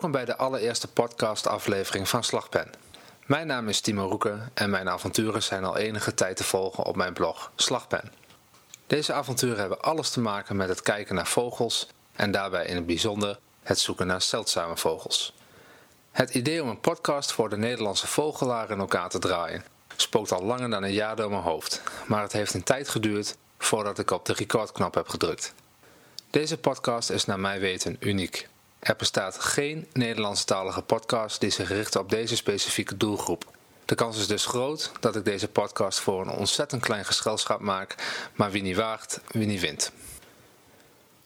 Welkom bij de allereerste podcast-aflevering van Slagpen. Mijn naam is Timo Roeken en mijn avonturen zijn al enige tijd te volgen op mijn blog Slagpen. Deze avonturen hebben alles te maken met het kijken naar vogels en daarbij in het bijzonder het zoeken naar zeldzame vogels. Het idee om een podcast voor de Nederlandse vogelaar in elkaar te draaien spookt al langer dan een jaar door mijn hoofd, maar het heeft een tijd geduurd voordat ik op de recordknop heb gedrukt. Deze podcast is naar mijn weten uniek. Er bestaat geen Nederlandstalige podcast die zich richt op deze specifieke doelgroep. De kans is dus groot dat ik deze podcast voor een ontzettend klein gezelschap maak, maar wie niet waagt, wie niet wint.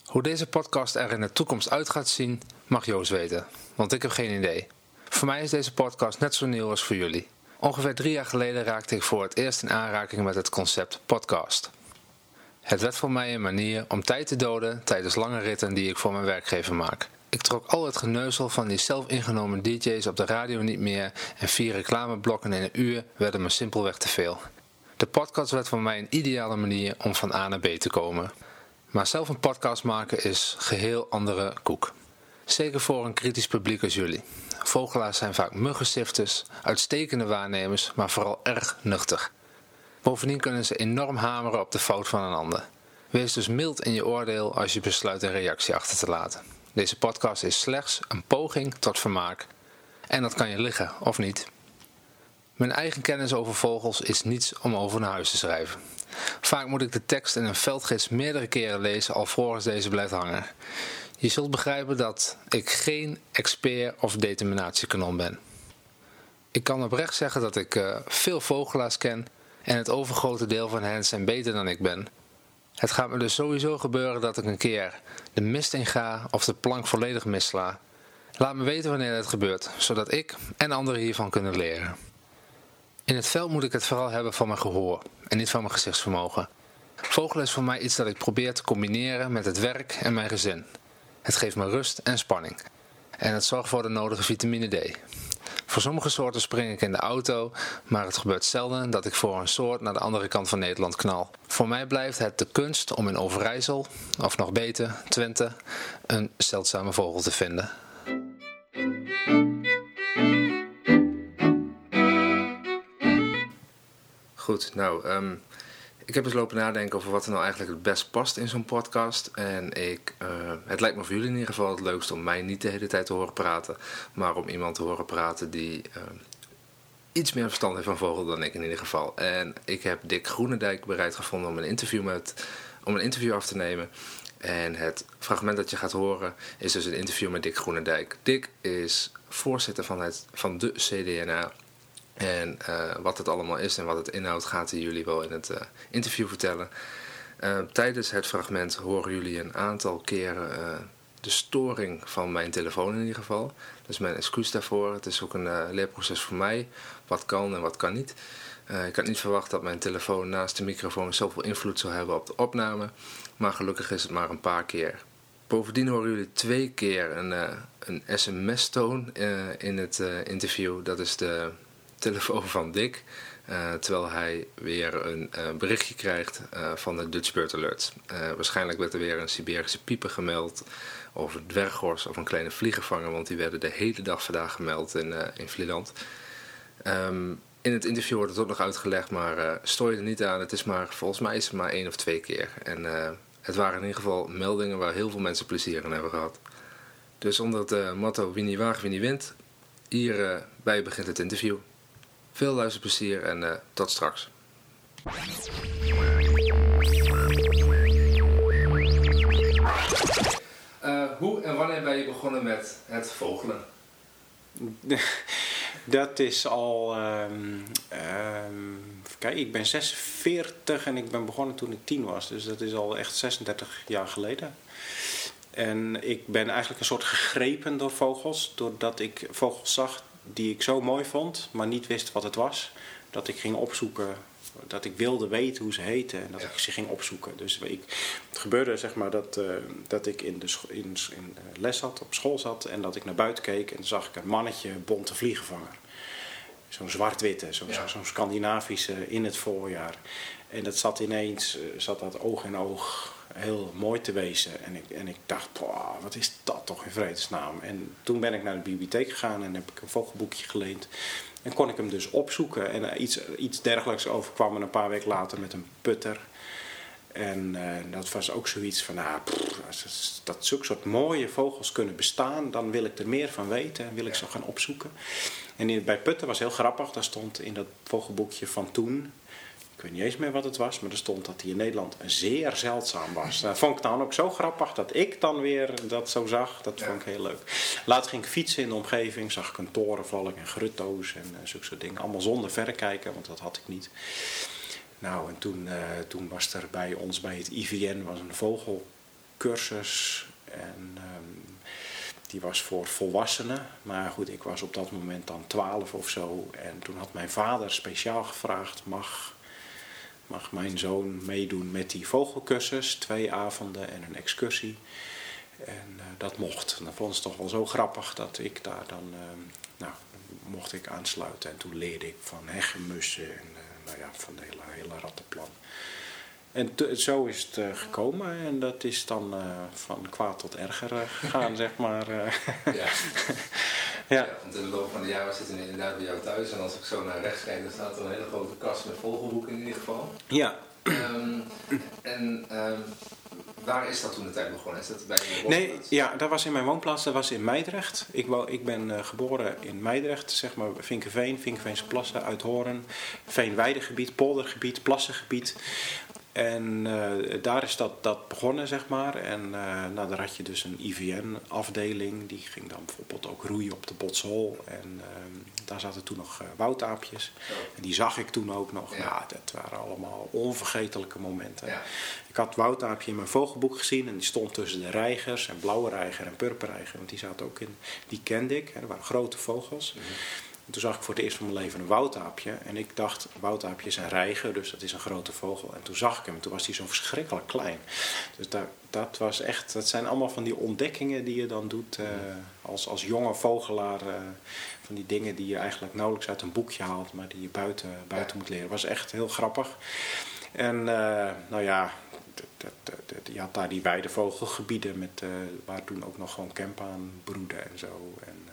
Hoe deze podcast er in de toekomst uit gaat zien, mag Joost weten, want ik heb geen idee. Voor mij is deze podcast net zo nieuw als voor jullie. Ongeveer drie jaar geleden raakte ik voor het eerst in aanraking met het concept podcast. Het werd voor mij een manier om tijd te doden tijdens lange ritten die ik voor mijn werkgever maak. Ik trok al het geneuzel van die zelf ingenomen DJ's op de radio niet meer en vier reclameblokken in een uur werden me simpelweg te veel. De podcast werd voor mij een ideale manier om van A naar B te komen. Maar zelf een podcast maken is geheel andere koek. Zeker voor een kritisch publiek als jullie. Vogelaars zijn vaak muggensifters, uitstekende waarnemers, maar vooral erg nuchter. Bovendien kunnen ze enorm hameren op de fout van een ander. Wees dus mild in je oordeel als je besluit een reactie achter te laten. Deze podcast is slechts een poging tot vermaak. En dat kan je liggen, of niet. Mijn eigen kennis over vogels is niets om over naar huis te schrijven. Vaak moet ik de tekst in een veldgids meerdere keren lezen alvorens deze blijft hangen. Je zult begrijpen dat ik geen expert of determinatiekanon ben. Ik kan oprecht zeggen dat ik uh, veel vogelaars ken en het overgrote deel van hen zijn beter dan ik ben. Het gaat me dus sowieso gebeuren dat ik een keer de mist inga of de plank volledig missla. Laat me weten wanneer het gebeurt, zodat ik en anderen hiervan kunnen leren. In het veld moet ik het vooral hebben van mijn gehoor en niet van mijn gezichtsvermogen. Vogelen is voor mij iets dat ik probeer te combineren met het werk en mijn gezin. Het geeft me rust en spanning. En het zorgt voor de nodige vitamine D. Voor sommige soorten spring ik in de auto, maar het gebeurt zelden dat ik voor een soort naar de andere kant van Nederland knal. Voor mij blijft het de kunst om in Overijssel, of nog beter, Twente, een zeldzame vogel te vinden. Goed, nou, um, ik heb eens lopen nadenken over wat er nou eigenlijk het best past in zo'n podcast. En ik, uh, het lijkt me voor jullie in ieder geval het leukst om mij niet de hele tijd te horen praten. Maar om iemand te horen praten die uh, iets meer verstand heeft van vogel dan ik in ieder geval. En ik heb Dick Groenendijk bereid gevonden om een interview, met, om een interview af te nemen. En het fragment dat je gaat horen is dus een interview met Dick Groenendijk. Dick is voorzitter van, het, van de CDNA. En uh, wat het allemaal is en wat het inhoudt gaat hij jullie wel in het uh, interview vertellen. Uh, tijdens het fragment horen jullie een aantal keren de storing van mijn telefoon in ieder geval. Dus mijn excuus daarvoor. Het is ook een leerproces voor mij. Wat kan en wat kan niet. ik had niet verwacht dat mijn telefoon naast de microfoon zoveel invloed zou hebben op de opname. Maar gelukkig is het maar een paar keer. Bovendien horen jullie twee keer een, een sms-toon in het interview. Dat is de telefoon van Dick. Uh, terwijl hij weer een uh, berichtje krijgt uh, van de Dutch Bird Alert. waarschijnlijk werd er weer een Siberische pieper gemeld. Of een dwerggors of een kleine vliegenvanger. Want die werden de hele dag vandaag gemeld in, in Vlieland. Um, in het interview wordt het ook nog uitgelegd. Maar stoor je er niet aan. Het is maar, volgens mij is het maar één of twee keer. En het waren in ieder geval meldingen waar heel veel mensen plezier in hebben gehad. Dus onder het motto wie niet waagt, wie niet wint. Hierbij begint het interview. Veel luisterplezier en uh, tot straks. Uh, hoe en wanneer ben je begonnen met het vogelen? Dat is al. Um, kijk, ik ben 46 en ik ben begonnen toen ik 10 was. Dus dat is al echt 36 jaar geleden. En ik ben eigenlijk een soort gegrepen door vogels. Doordat ik vogels zag die ik zo mooi vond, maar niet wist wat het was. Dat ik ging opzoeken, dat ik wilde weten hoe ze heten en dat ik ze ging opzoeken. Dus ik, het gebeurde zeg maar dat, uh, dat ik in de, in, in de les zat, op school zat en dat ik naar buiten keek en zag ik een mannetje bonte vliegenvanger. Zo'n zwart-witte, zo'n ja. zo Scandinavische in het voorjaar. En dat zat ineens, uh, zat dat oog in oog heel mooi te wezen. En ik, en ik dacht, wat is dat toch in vredesnaam. En toen ben ik naar de bibliotheek gegaan en heb ik een vogelboekje geleend. En kon ik hem dus opzoeken. En uh, iets, iets dergelijks overkwam me een paar weken later met een putter. En uh, dat was ook zoiets van, nou, pff, dat zulke soort mooie vogels kunnen bestaan, dan wil ik er meer van weten en wil ik ze gaan opzoeken. En in, bij Putten was heel grappig, daar stond in dat vogelboekje van toen, weet niet eens meer wat het was, maar er stond dat hij in Nederland zeer zeldzaam was. Dat vond ik dan ook zo grappig dat ik dan weer dat zo zag. Dat vond ik heel leuk. Later ging ik fietsen in de omgeving, zag ik een torenvalk en grutto's en uh, zulke soort dingen. Allemaal zonder verrekijken, want dat had ik niet. Nou, en toen, uh, toen was er bij ons bij het IVN was een vogelcursus. En um, die was voor volwassenen. Maar goed, ik was op dat moment dan 12 of zo. En toen had mijn vader speciaal gevraagd: mag, mag mijn zoon meedoen met die vogelcursus? Twee avonden en een excursie. En uh, dat mocht. En dat vond ze toch wel zo grappig dat ik daar dan, uh, nou, mocht ik aansluiten. En toen leerde ik van heggenmussen en uh, nou ja, van het hele, hele rattenplan. En zo is het uh, gekomen en dat is dan van kwaad tot erger gegaan, zeg maar. ja. ja. want in de loop van de jaren zitten we inderdaad bij jou thuis en als ik zo naar rechts kijk, dan staat er een hele grote kast met vogelboeken in ieder geval. Ja. Um, en um, waar is dat toen de tijd begonnen? Is dat bij je Nee, ja, dat was in mijn woonplaats, dat was in Meidrecht. Ik, wou, ik ben uh, geboren in Meidrecht, zeg maar Vinkenveen, Vinkenveense plassen, Uithoren, Veenweidegebied, poldergebied, plassengebied. En uh, daar is dat, dat begonnen, zeg maar. En uh, nou, daar had je dus een IVN-afdeling. Die ging dan bijvoorbeeld ook roeien op de Botshol. En uh, daar zaten toen nog woutaapjes. Oh. En die zag ik toen ook nog. Ja. Nou, dat waren allemaal onvergetelijke momenten. Ja. Ik had woutaapje in mijn vogelboek gezien. En die stond tussen de reigers. En blauwe reiger en purperreiger. Want die zaten ook in... Die kende ik. Hè. Dat waren grote vogels. Mm -hmm. En toen zag ik voor het eerst van mijn leven een woutaapje. En ik dacht, woutaapje is een reiger, dus dat is een grote vogel. En toen zag ik hem, en toen was hij zo verschrikkelijk klein. Dus dat, dat was echt, dat zijn allemaal van die ontdekkingen die je dan doet uh, als, als jonge vogelaar. Uh, van die dingen die je eigenlijk nauwelijks uit een boekje haalt, maar die je buiten, buiten moet leren. was echt heel grappig. En uh, nou ja, je had daar die weidevogelgebieden met, waar toen ook nog gewoon aan broeden en zo. En,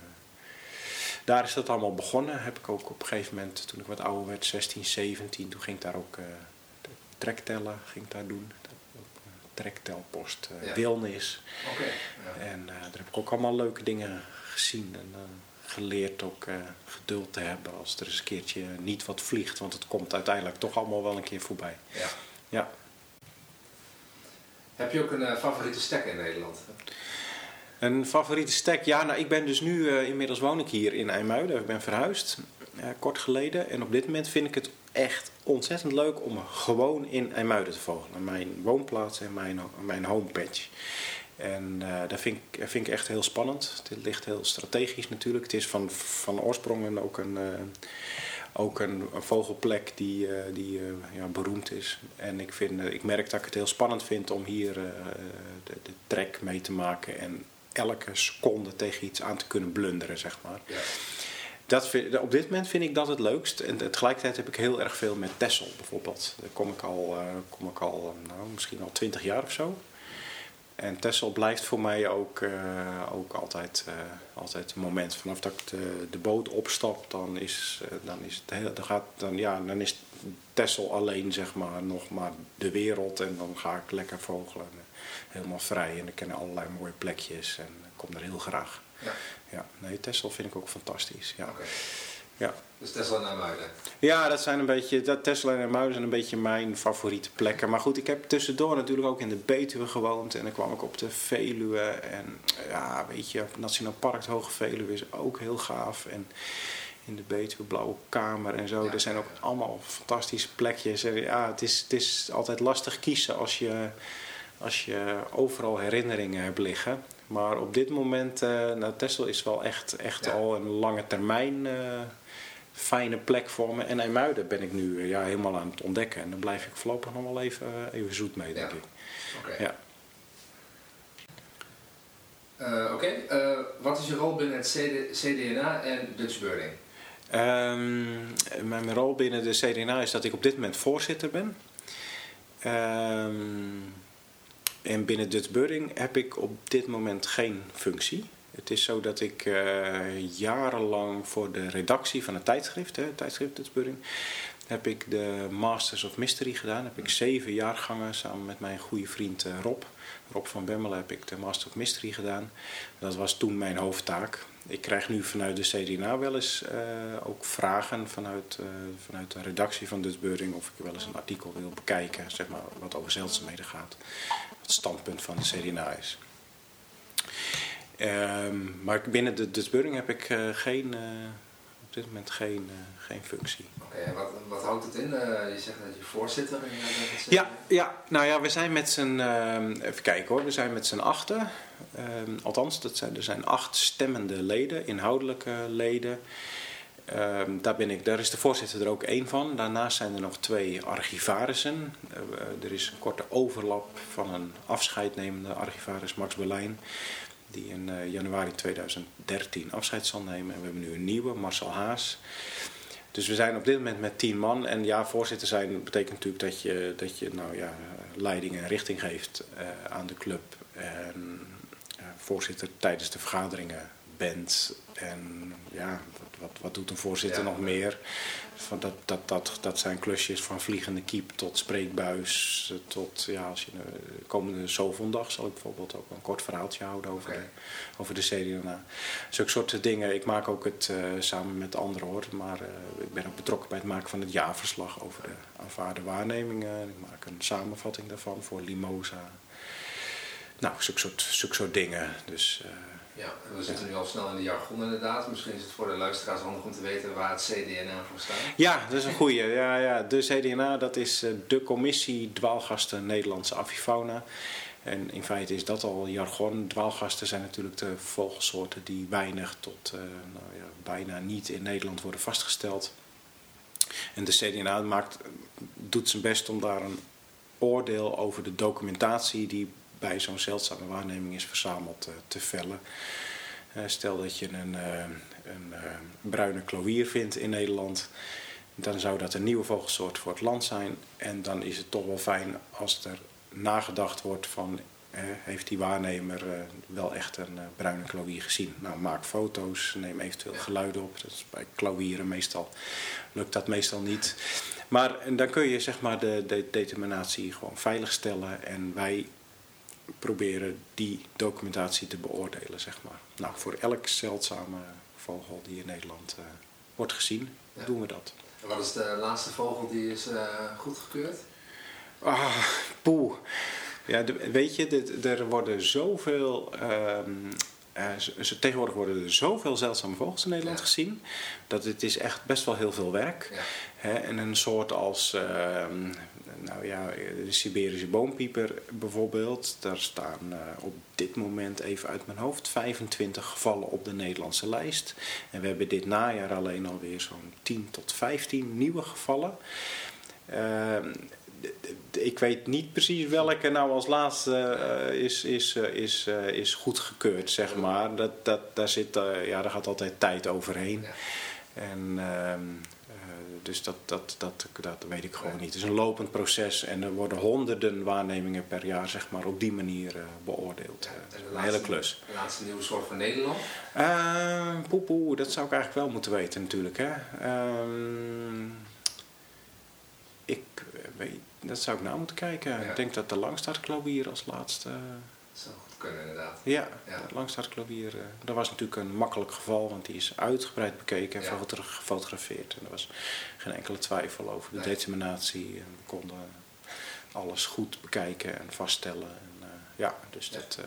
daar is dat allemaal begonnen. Heb ik ook op een gegeven moment, toen ik wat ouder werd, 16, 17, toen ging ik daar ook uh, trektellen ging ik daar doen. Trektelpost uh, ja. Wilnis. Okay, ja. En daar heb ik ook allemaal leuke dingen gezien. En geleerd ook geduld te hebben als er eens een keertje niet wat vliegt. Want het komt uiteindelijk toch allemaal wel een keer voorbij. Ja. ja. Heb je ook een favoriete stek in Nederland? Een favoriete stek? Ja, nou, ik ben dus nu, uh, inmiddels woon ik hier in IJmuiden. Ik ben verhuisd, uh, kort geleden. En op dit moment vind ik het echt ontzettend leuk om gewoon in IJmuiden te vogelen. Mijn woonplaats en mijn, mijn homepage. En uh, dat vind ik, vind ik echt heel spannend. Het ligt heel strategisch natuurlijk. Het is van, van oorsprong ook een, ook een, een, vogelplek die, die ja, beroemd is. En ik, vind, ik merk dat ik het heel spannend vind om hier de, de trek mee te maken. En elke seconde tegen iets aan te kunnen blunderen, zeg maar. Ja. Dat vind, op dit moment vind ik dat het leukst. En tegelijkertijd heb ik heel erg veel met Tessel bijvoorbeeld. Daar kom ik al, uh, kom ik al nou, misschien al twintig jaar of zo. En Tessel blijft voor mij ook, uh, ook altijd, uh, altijd een moment. Vanaf dat ik de, de boot opstap, dan is, dan is het heel, dan gaat, dan, ja, dan is Tessel alleen zeg maar nog maar de wereld. En dan ga ik lekker vogelen helemaal vrij. En ik ken allerlei mooie plekjes en kom er heel graag. Ja. ja. Nee, Texel vind ik ook fantastisch. Ja. Okay. Ja. Dus Tesla en Muiden? Ja, dat zijn een beetje, dat Tesla en Muiden zijn een beetje mijn favoriete plekken. Maar goed, ik heb tussendoor natuurlijk ook in de Betuwe gewoond. En dan kwam ik op de Veluwe. En ja, weet je, Nationaal Park Hoge Veluwe is ook heel gaaf. En in de Betuwe Blauwe Kamer en zo. Ja. Er zijn ook allemaal fantastische plekjes. En ja, het is, het is altijd lastig kiezen als je als je overal herinneringen hebt liggen. Maar op dit moment, uh, nou Texel is wel echt, echt ja. al een lange termijn uh, fijne plek voor me. En IJmuiden ben ik nu uh, ja, helemaal aan het ontdekken. En dan blijf ik voorlopig nog wel even, even zoet mee, denk ja. ik. Okay. Ja. Oké, okay. wat is je rol binnen het CD CDNA en Dutch Birding? Um, mijn rol binnen de CDNA is dat ik op dit moment voorzitter ben. Um, En binnen Dutch Birding heb ik op dit moment geen functie. Het is zo dat ik uh, jarenlang voor de redactie van het tijdschrift, hè, tijdschrift Dutch Birding, heb ik de Masters of Mystery gedaan. Heb ik zeven jaargangen samen met mijn goede vriend uh, Rob. Rob van Bemmelen heb ik de Master of Mystery gedaan. Dat was toen mijn hoofdtaak. Ik krijg nu vanuit de CDNA wel eens uh, ook vragen vanuit, vanuit de redactie van Dutch Birding of ik wel eens een artikel wil bekijken, zeg maar, wat over zeldzaamheden gaat. Standpunt van de CDNA is. Um, maar binnen de Dutch Birding heb ik uh, geen, op dit moment geen, geen functie. Oké, okay, wat, wat houdt het in? je zegt dat je voorzitter bent. Ja, ja, nou ja, we zijn met z'n, even kijken hoor, we zijn met z'n achten. Um, althans, dat zijn, er zijn acht stemmende leden, inhoudelijke leden. Um, daar, ben ik, daar is de voorzitter er ook één van. Daarnaast zijn er nog twee archivarissen. Uh, er is een korte overlap van een afscheidnemende archivaris, Max Berlijn. Die in uh, januari 2013 afscheid zal nemen. En we hebben nu een nieuwe, Marcel Haas. Dus we zijn op dit moment met tien man. En ja, voorzitter zijn betekent natuurlijk dat je, dat je nou ja, leiding en richting geeft uh, aan de club. En voorzitter tijdens de vergaderingen bent. En ja, wat, wat, doet een voorzitter nog meer? Van dat, dat, dat, dat zijn klusjes van vliegende kiep tot spreekbuis. Tot, ja, als je de komende zovondag zal ik bijvoorbeeld ook een kort verhaaltje houden over, okay. de, over de CDNA. Zulke soorten dingen. Ik maak ook het uh, samen met anderen hoor. Maar uh, ik ben ook betrokken bij het maken van het jaarverslag over de aanvaarde waarnemingen. Ik maak een samenvatting daarvan voor Limosa. Nou, zulke soort, zulke soort dingen. Dus, uh, ja, we zitten nu al snel in de jargon inderdaad. Misschien is het voor de luisteraars handig om te weten waar het CDNA voor staat. Ja, dat is een goeie. Ja, ja. De CDNA, dat is eh, de Commissie Dwaalgasten Nederlandse Avifauna. En in feite is dat al jargon. Dwaalgasten zijn natuurlijk de vogelsoorten die weinig tot uh, nou ja, bijna niet in Nederland worden vastgesteld. En de CDNA maakt, doet zijn best om daar een oordeel over de documentatie die bij zo'n zeldzame waarneming is verzameld uh, te vellen. Uh, stel dat je een, uh, een bruine klowier vindt in Nederland, dan zou dat een nieuwe vogelsoort voor het land zijn. En dan is het toch wel fijn als er nagedacht wordt van heeft die waarnemer wel echt een bruine klowier gezien. Nou, maak foto's, neem eventueel geluiden op. Dat is bij klowieren meestal lukt dat meestal niet. Maar dan kun je zeg maar de, de determinatie gewoon veiligstellen. En wij proberen die documentatie te beoordelen, zeg maar. Nou, voor elk zeldzame vogel die in Nederland uh, wordt gezien, ja. doen we dat. En wat is de laatste vogel die is uh, goedgekeurd? Ah, poeh. Ja, de, weet je, dit, er worden zoveel. Um, uh, tegenwoordig worden er zoveel zeldzame vogels in Nederland ja. gezien. Dat het is echt best wel heel veel werk. Ja. Hè, en een soort als uh, nou ja, de Siberische boompieper bijvoorbeeld. Daar staan uh, op dit moment even uit mijn hoofd 25 gevallen op de Nederlandse lijst. En we hebben dit najaar alleen alweer zo'n 10 tot 15 nieuwe gevallen. Uh, ik weet niet precies welke nou als laatste uh, is, is, is, is goedgekeurd, zeg maar. Dat, dat, daar, zit, ja, daar gaat altijd tijd overheen. Ja. En ehm, dus dat, dat, dat, dat weet ik gewoon niet. Het is een lopend proces en er worden honderden waarnemingen per jaar zeg maar, op die manier uh, beoordeeld. Ja, een laatste, hele klus. De laatste nieuwe soort van Nederland? Uh, poe, poe, dat zou ik eigenlijk wel moeten weten natuurlijk. Hè. Uh, ik weet, dat zou ik nou moeten kijken. Ja. Ik denk dat de langstaartklauwier als laatste... Zo kunnen inderdaad. Ja, ja. langstartklovier. Uh, dat was natuurlijk een makkelijk geval, want die is uitgebreid bekeken en ja. gefotografeerd. En er was geen enkele twijfel over de nee. determinatie. En we konden alles goed bekijken en vaststellen. En, uh, ja, dus ja. dat... Uh,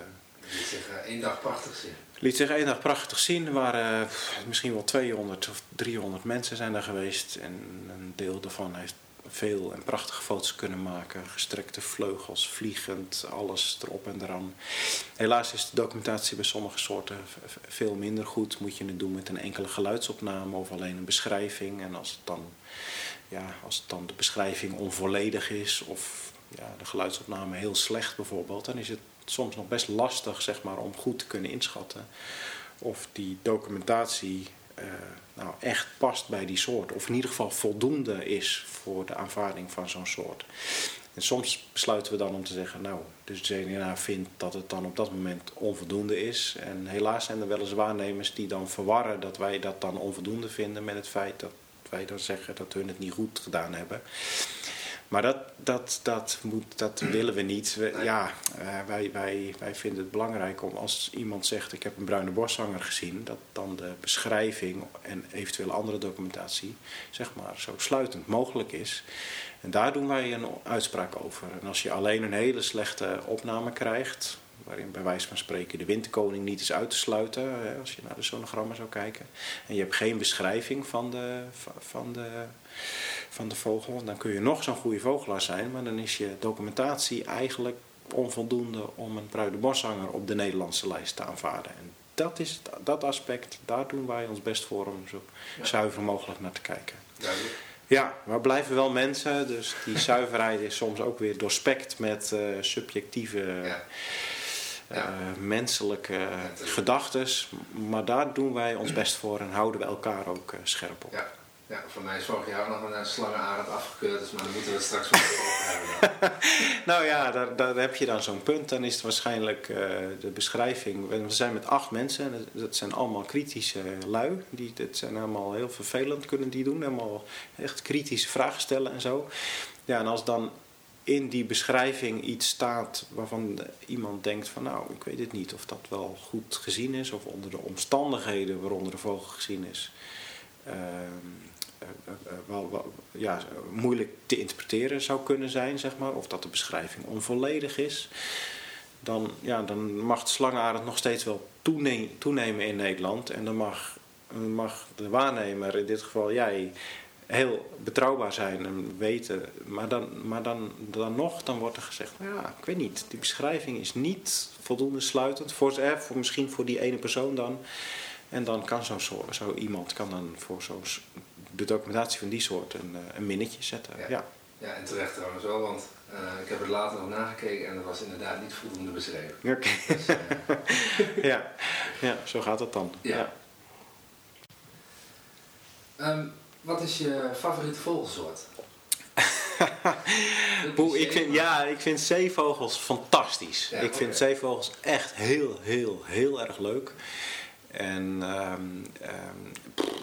liet zich één dag prachtig zien. Liet zich één dag prachtig zien. Er waren misschien wel 200 of 300 mensen zijn daar geweest. En een deel daarvan heeft veel en prachtige foto's kunnen maken. Gestrekte vleugels, vliegend, alles erop en eraan. Helaas is de documentatie bij sommige soorten veel minder goed. Moet je het doen met een enkele geluidsopname of alleen een beschrijving. En als, het dan, ja, als dan de beschrijving onvolledig is of ja, de geluidsopname heel slecht bijvoorbeeld... dan is het soms nog best lastig zeg maar, om goed te kunnen inschatten of die documentatie uh, nou echt past bij die soort. Of in ieder geval voldoende is voor de aanvaarding van zo'n soort. En soms besluiten we dan om te zeggen, nou, de CNA vindt dat het dan op dat moment onvoldoende is. En helaas zijn er wel eens waarnemers die dan verwarren dat wij dat dan onvoldoende vinden met het feit dat wij dan zeggen dat hun het niet goed gedaan hebben. Maar dat, dat, dat, moet, dat willen we niet. ja, eh, wij, wij, wij vinden het belangrijk om als iemand zegt ik heb een bruine borstzanger gezien, dat dan de beschrijving en eventuele andere documentatie zeg maar zo sluitend mogelijk is. En daar doen wij een uitspraak over. En als je alleen een hele slechte opname krijgt, waarin bij wijze van spreken de winterkoning niet is uit te sluiten, als je naar de sonogrammen zou kijken, en je hebt geen beschrijving van de, van de, van de vogel, dan kun je nog zo'n goede vogelaar zijn, maar dan is je documentatie eigenlijk onvoldoende om een bruideboszanger op de Nederlandse lijst te aanvaarden. En dat is dat aspect, daar doen wij ons best voor om zo zuiver mogelijk naar te kijken. Ja, maar blijven wel mensen, dus die zuiverheid is soms ook weer doorspekt met uh, subjectieve ja. Uh, menselijke gedachten. Maar daar doen wij ons best voor en houden we elkaar ook uh, scherp op. Ja. Ja, voor mij is vorig jaar nog een uh, slangenarend afgekeurd, dus maar dan moeten we het straks wel over hebben. nou ja, daar, daar heb je dan zo'n punt. Dan is het waarschijnlijk uh, de beschrijving. We zijn met acht mensen en dat zijn allemaal kritische lui. Die, dat zijn allemaal heel vervelend, kunnen die doen. Helemaal echt kritische vragen stellen en zo. Ja, en als dan in die beschrijving iets staat waarvan iemand denkt van nou, ik weet het niet of dat wel goed gezien is of onder de omstandigheden waaronder de vogel gezien is. Ehm, eh, eh, wel, ja, moeilijk te interpreteren zou kunnen zijn, zeg maar, of dat de beschrijving onvolledig is, dan, ja, dan mag de slangenarend nog steeds wel toenemen in Nederland. En dan mag, mag de waarnemer, in dit geval jij, heel betrouwbaar zijn en weten. Maar dan, maar dan, dan nog, dan wordt er gezegd, nou ja, ik weet niet, die beschrijving is niet voldoende sluitend. Voor, eh, voor misschien voor die ene persoon dan. En dan kan zo, zo iemand kan dan voor zo de documentatie van die soort een, eh, een minnetje zetten. Ja. ja. en terecht trouwens wel, want uh, ik heb het later nog nagekeken en dat was inderdaad niet voldoende beschreven. Oké. Dus, uh... ja. ja, zo gaat het dan. Ja. Um, wat is je favoriete vogelsoort? Boe, ik vind, ja, ik vind zeevogels fantastisch. ik vind zeevogels echt heel, heel, heel erg leuk. En um, um,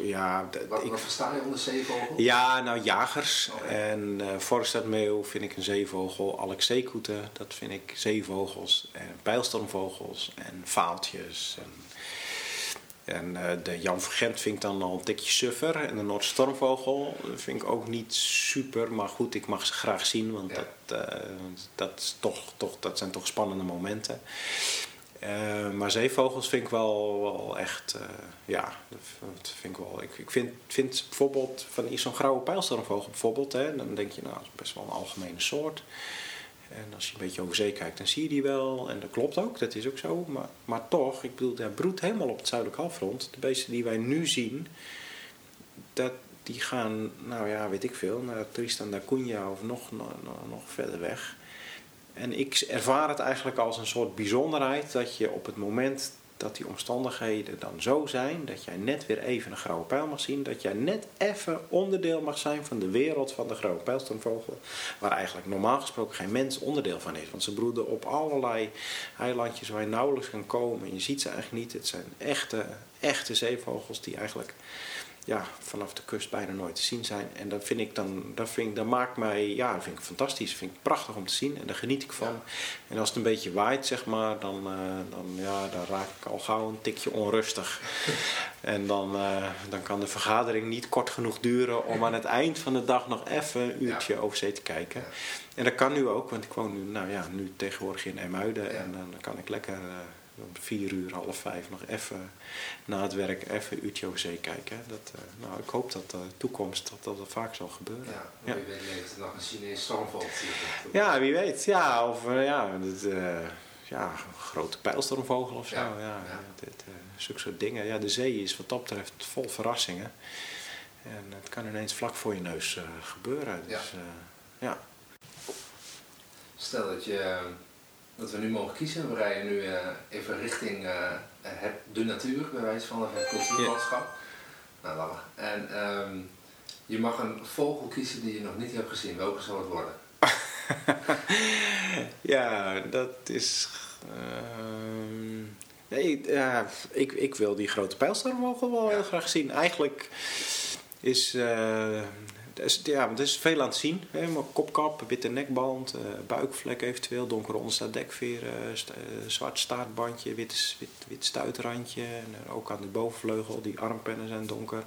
ja... Wat, ik, versta je onder zeevogel? Ja, nou jagers. En uh, Forstadmeeuw vind ik een zeevogel. Alexeekoete, dat vind ik zeevogels. En pijlstormvogels en vaaltjes. En, en uh, de Jan Vergent vind ik dan al een tikje suffer. En de Noordstormvogel vind ik ook niet super. Maar goed, ik mag ze graag zien. Want ja. dat, uh, dat, is toch, toch, dat zijn toch spannende momenten. Uh, maar zeevogels vind ik wel, wel echt, ja, dat vind ik wel. Ik, ik vind, vind bijvoorbeeld van zo'n grauwe pijlstormvogel bijvoorbeeld, hè, dan denk je, nou, dat is best wel een algemene soort. En als je een beetje over zee kijkt, dan zie je die wel. En dat klopt ook, dat is ook zo. Maar, maar toch, ik bedoel, hij broedt helemaal op het zuidelijk halfrond. De beesten die wij nu zien, dat, die gaan, nou ja, weet ik veel, naar Tristan da Cunha of nog, nog, nog verder weg. En ik ervaar het eigenlijk als een soort bijzonderheid dat je op het moment dat die omstandigheden dan zo zijn, dat jij net weer even een grauwe pijl mag zien, dat jij net even onderdeel mag zijn van de wereld van de grauwe pijlstormvogel, waar eigenlijk normaal gesproken geen mens onderdeel van is. Want ze broeden op allerlei eilandjes waar je nauwelijks kan komen en je ziet ze eigenlijk niet. Het zijn echte, echte zeevogels die eigenlijk ja, vanaf de kust bijna nooit te zien zijn. En dat vind ik dan, dat vind ik, dat maakt mij, ja, dat vind ik fantastisch. Dat vind ik prachtig om te zien en daar geniet ik van. En als het een beetje waait, zeg maar, dan, uh, dan, ja, dan raak ik al gauw een tikje onrustig. en dan, uh, dan kan de vergadering niet kort genoeg duren om aan het eind van de dag nog even een uurtje over zee te kijken. En dat kan nu ook, want ik woon nu, nou ja, nu tegenwoordig in Emuiden en dan kan ik lekker. Uh, om vier uur, half vijf nog even na het werk even een zee kijken. Dat, uh, nou, ik hoop dat de toekomst dat dat vaak zal gebeuren. Ja, ja. wie weet leeft nog een Chinees stormvalt. Ja, wie weet. Ja, of uh, ja, uh, ja, grote pijlstormvogel of zo. Ja, ja, ja. Dit, zulke soort dingen. Ja, de zee is wat dat betreft vol verrassingen. En het kan ineens vlak voor je neus gebeuren. Dus, ja. Stel dat je dat we nu mogen kiezen. We rijden nu uh, even richting uh, het, de natuur, bij wijze van het cultuurlandschap. Yeah. Nou, En um, je mag een vogel kiezen die je nog niet hebt gezien. Welke zal het worden? ja, dat is. ehm, nee, ik, ik wil die grote pijlstormvogel wel heel graag zien. Eigenlijk is. eh, ja, er is veel aan het zien. Kopkap, witte nekband, eh, buikvlek eventueel, donkere onderstaat dekveren, st- eh, zwart staartbandje, wit, wit, wit stuitrandje. En eh, ook aan de bovenvleugel, die armpennen zijn donker.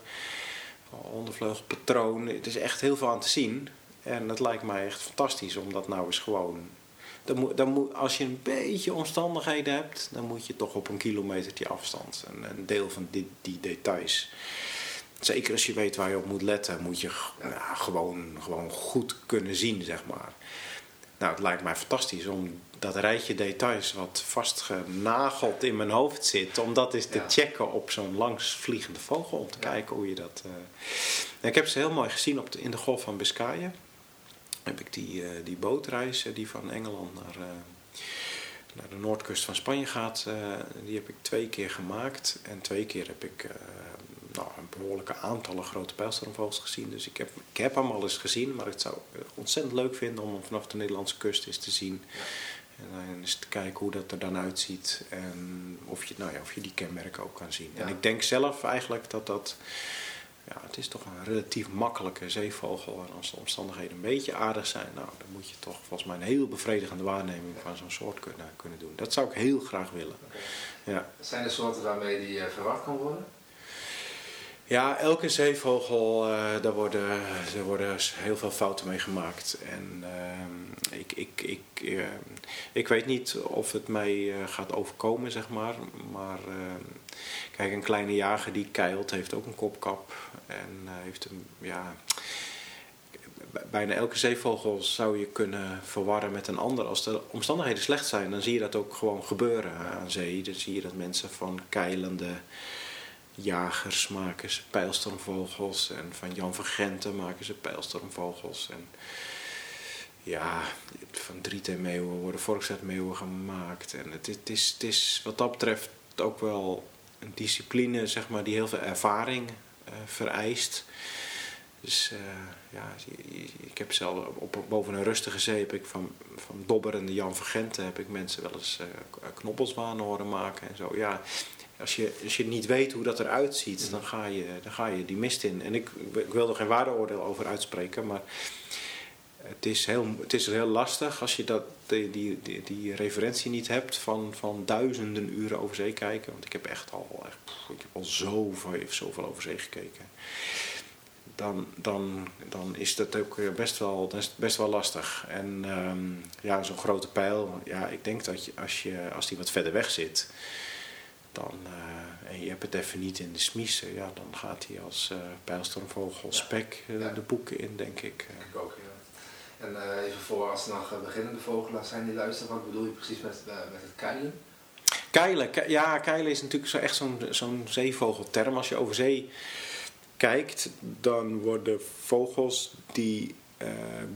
Ondervleugelpatroon. Het is echt heel veel aan te zien. En het lijkt mij echt fantastisch om dat nou eens gewoon. Dan moet, als je een beetje omstandigheden hebt, dan moet je toch op een kilometertje afstand. Een, een deel van die details. Zeker als je weet waar je op moet letten, moet je gewoon, gewoon goed kunnen zien, zeg maar. Nou, het lijkt mij fantastisch om dat rijtje details wat vastgenageld in mijn hoofd zit, om dat eens te Ja. checken op zo'n langsvliegende vogel, om te kijken hoe je dat. eh, Ik heb ze heel mooi gezien op de, in de Golf van Biscayen. Heb ik die, eh, die bootreis die van Engeland naar, eh, naar de noordkust van Spanje gaat, die heb ik twee keer gemaakt. En twee keer heb ik nou, een behoorlijke aantallen grote pijlstormvogels gezien. Dus ik heb, ik heb hem al eens gezien, maar ik zou het ontzettend leuk vinden om hem vanaf de Nederlandse kust eens te zien. En dan eens te kijken hoe dat er dan uitziet en of je, nou ja, of je die kenmerken ook kan zien. En ik denk zelf eigenlijk dat dat, ja, het is toch een relatief makkelijke zeevogel. En als de omstandigheden een beetje aardig zijn, nou, dan moet je toch volgens mij een heel bevredigende waarneming van zo'n soort kunnen, kunnen doen. Dat zou ik heel graag willen. Ja. Zijn er soorten waarmee die eh, verward kan worden? Ja, elke zeevogel, eh, daar, worden, daar worden heel veel fouten mee gemaakt. En ehm, ik, ik, ik, eh, ik weet niet of het mij eh, gaat overkomen, zeg maar. Maar ehm, kijk, een kleine jager die keilt, heeft ook een kopkap. En heeft een, ja... Bijna elke zeevogel zou je kunnen verwarren met een ander. Als de omstandigheden slecht zijn, dan zie je dat ook gewoon gebeuren aan zee. Dan zie je dat mensen van keilende jagers maken ze pijlstormvogels. En van Jan van Genten maken ze pijlstormvogels. En ja, van drietenmeeuwen worden volkszetmeeuwen gemaakt. En het, het, is, het is wat dat betreft ook wel een discipline zeg maar, die heel veel ervaring eh, vereist. Dus eh, ja, ik heb zelf op, boven een rustige zee heb ik van, van dobberende Jan van Genten heb ik mensen wel eens eh, k- knoppelswanen horen maken en zo. Ja, als je, als je niet weet hoe dat eruit ziet, dan ga je, dan ga je die mist in. En ik, ik wil er geen waardeoordeel over uitspreken, maar het is heel, het is heel lastig als je dat, die, die, die, die referentie niet hebt van, van duizenden uren over zee kijken. Want ik heb echt al, echt, ik heb al zoveel, zoveel over zee gekeken. Dan, dan, dan is dat ook best wel, best wel lastig. En ehm, ja, zo'n grote pijl, ja, ik denk dat je, als, je, als die wat verder weg zit, dan, eh, en je hebt het even niet in de smiezen, ja, dan gaat hij als eh pijlstormvogel spek eh, Ja. de boeken in, denk ik. Ik ook, ja. En even voor als er nog beginnende vogelaars zijn die luisteren, wat bedoel je precies met, met het keilen? Keilen, ke- ja, keilen is natuurlijk zo echt zo'n zo'n zeevogelterm. Als je over zee kijkt, dan worden vogels die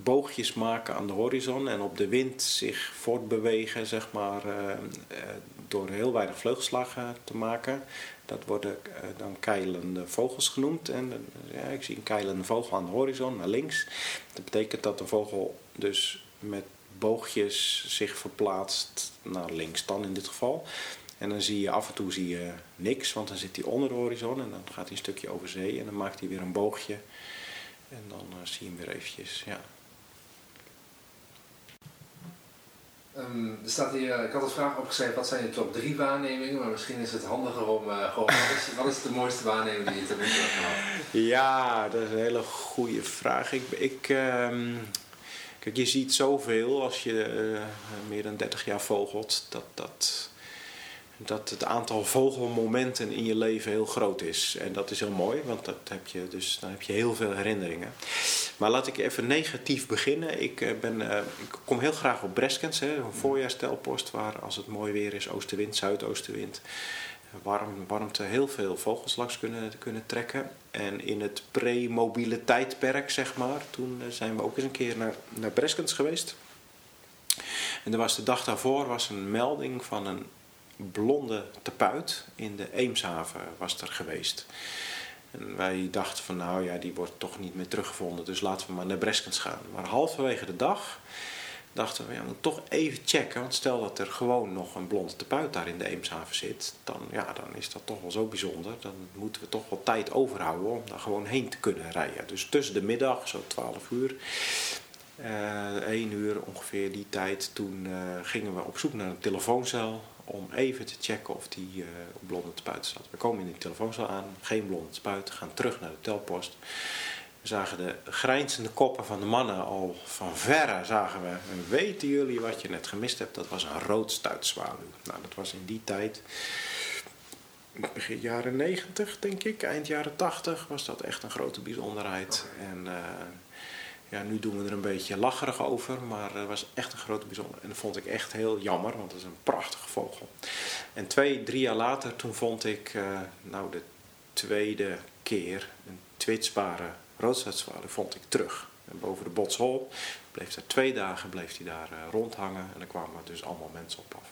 boogjes maken aan de horizon en op de wind zich voortbewegen, zeg maar, door heel weinig vleugelslagen te maken. Dat worden eh, dan keilende vogels genoemd. En ja, ik zie een keilende vogel aan de horizon naar links. Dat betekent dat de vogel dus met boogjes zich verplaatst naar links dan in dit geval. En dan zie je af en toe zie je niks, want dan zit hij onder de horizon en dan gaat hij een stukje over zee en dan maakt hij weer een boogje. En dan eh, zie je hem weer eventjes, ja. Ehm, er staat hier, eh, ik had een vraag opgeschreven, wat zijn je top 3 waarnemingen? Maar misschien is het handiger om eh, gewoon, wat is, wat is de mooiste waarneming die je tot nu hebt? Ja, dat is een hele goede vraag. Ik, ik, ehm, kijk, je ziet zoveel als je eh, meer dan 30 jaar vogelt, dat, dat, dat het aantal vogelmomenten in je leven heel groot is. En dat is heel mooi, want dat heb je dus, dan heb je heel veel herinneringen. Maar laat ik even negatief beginnen. Ik, eh, ben, eh, ik kom heel graag op Breskens, hè, een voorjaarstelpost waar als het mooi weer is, oostenwind, zuidoostenwind, warm, warmte, heel veel vogels langs kunnen, kunnen trekken. En in het pre-mobiele tijdperk, zeg maar, toen eh, zijn we ook eens een keer naar, naar Breskens geweest. En er was de dag daarvoor was een melding van een blonde tepuit in de Eemshaven was er geweest. En wij dachten van nou ja, die wordt toch niet meer teruggevonden, dus laten we maar naar Breskens gaan. Maar halverwege de dag dachten we, ja, we moeten toch even checken. Want stel dat er gewoon nog een blonde tepuit daar in de Eemshaven zit, dan, ja, dan is dat toch wel zo bijzonder. Dan moeten we toch wel tijd overhouden om daar gewoon heen te kunnen rijden. Dus tussen de middag, zo 12 uur, uh, 1 uur ongeveer die tijd, toen uh, gingen we op zoek naar een telefooncel om even te checken of die uh, op blonde tepuiten zat. We komen in die telefooncel aan, geen blonde tepuiten, gaan terug naar de telpost. We zagen de grijnzende koppen van de mannen al van verre. Zagen we, en weten jullie wat je net gemist hebt? Dat was een roodstuitzwaluw. Nou, dat was in die tijd, begin jaren 90 denk ik, eind jaren 80, was dat echt een grote bijzonderheid. En uh, ja, nu doen we er een beetje lacherig over, maar het was echt een grote bijzonderheid. En dat vond ik echt heel jammer, want het is een prachtige vogel. En twee, drie jaar later, toen vond ik, uh, nou de tweede keer, een twitsbare roodstaartzwaluw vond ik terug. En boven de Botshol bleef er twee dagen bleef hij daar uh, rondhangen en er kwamen dus allemaal mensen op af.